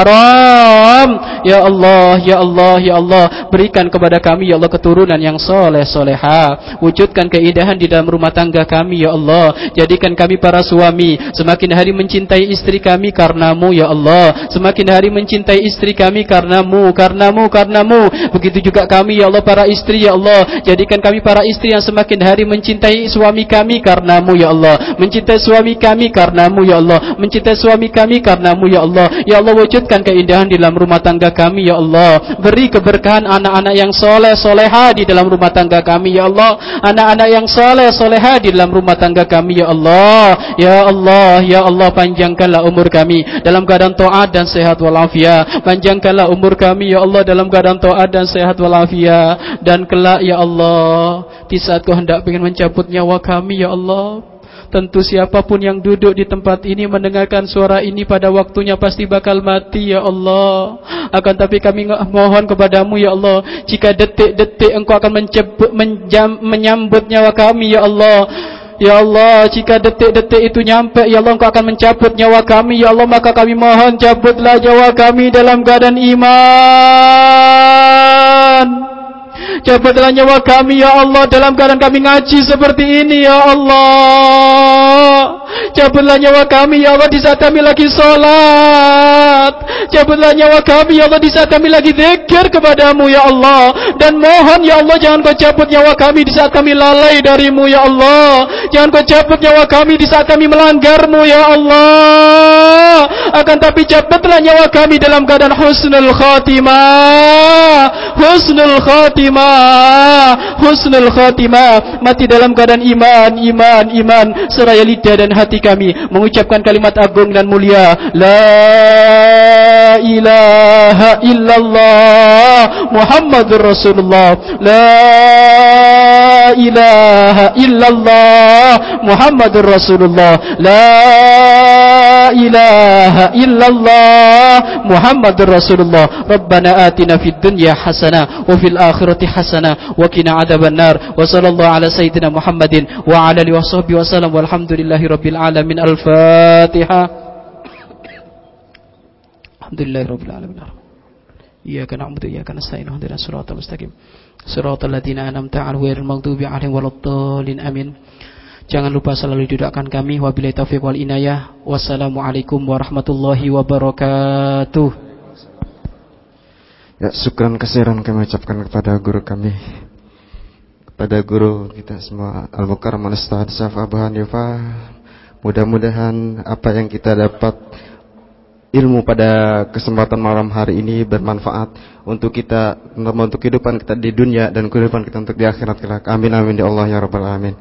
Ya Allah, ya Allah, ya Allah, berikan kepada kami ya Allah keturunan yang soleh soleha. Wujudkan keindahan di dalam rumah tangga kami ya Allah. Jadikan kami para suami semakin hari mencintai istri kami karenamu ya Allah. Semakin hari mencintai istri kami karenamu, karenamu, karenamu. Begitu juga kami ya Allah para istri ya Allah. Jadikan kami para istri yang semakin hari mencintai suami kami karenamu ya Allah. Mencintai suami kami karenamu ya Allah. Mencintai suami kami karenamu ya Allah. Ya Allah wujudkan keindahan di dalam rumah tangga kami ya Allah. Beri keberkahan anak-anak yang soleh soleha di dalam rumah tangga kami ya Allah. Anak-anak yang soleh soleha di dalam rumah tangga kami ya Allah. Ya Allah, ya Allah panjangkanlah umur kami dalam keadaan taat dan sehat walafiat. Panjangkanlah umur kami ya Allah dalam keadaan taat dan sehat walafiat. Dan kelak ya Allah di saat kau hendak ingin mencabut nyawa kami ya Allah Tentu siapapun yang duduk di tempat ini mendengarkan suara ini pada waktunya pasti bakal mati ya Allah. Akan tapi kami mohon kepadamu ya Allah, jika detik-detik engkau akan mencebut, menjam, menyambut nyawa kami ya Allah. Ya Allah, jika detik-detik itu nyampe, Ya Allah, Engkau akan mencabut nyawa kami, Ya Allah, maka kami mohon cabutlah nyawa kami dalam keadaan iman. Cabutlah nyawa kami ya Allah dalam keadaan kami ngaji seperti ini ya Allah. Cabutlah nyawa kami ya Allah di saat kami lagi sholat. Cabutlah nyawa kami ya Allah di saat kami lagi zikir kepadamu ya Allah. Dan mohon ya Allah jangan kau cabut nyawa kami di saat kami lalai darimu ya Allah. Jangan kau cabut nyawa kami di saat kami melanggarmu ya Allah. Akan tapi cabutlah nyawa kami dalam keadaan husnul khatimah. Husnul khatimah khatimah. Husnul khatimah. Mati dalam keadaan iman iman iman. Seraya lidah dan hati kami mengucapkan kalimat agung dan mulia. La ilaha illallah muhammadur rasulullah. La لا إله إلا الله محمد رسول الله. لا إله إلا الله محمد رسول الله. ربنا آتنا في الدنيا حسنة وفي الآخرة حسنة وكنا عذاب النار. وصلى الله على سيدنا محمد وعلى آله وصحبه وسلم. والحمد لله رب العالمين. الفاتحة. الحمد لله رب العالمين. إياك نعبد وإياك نستعين. اهدنا الصراط المستقيم. Siratal ladzina an'amta 'alaihim ghairil maghdubi 'alaihim waladdallin amin. Jangan lupa selalu didoakan kami wabillahi taufiq wal inayah. Wassalamualaikum warahmatullahi wabarakatuh. Ya, syukran kesiran kami ucapkan kepada guru kami kepada guru kita semua Al-Mukarram Ustaz Saf Abu Hanifah. Mudah-mudahan apa yang kita dapat ilmu pada kesempatan malam hari ini bermanfaat untuk kita untuk kehidupan kita di dunia dan kehidupan kita untuk di akhirat kelak. Amin amin ya Allah ya rabbal alamin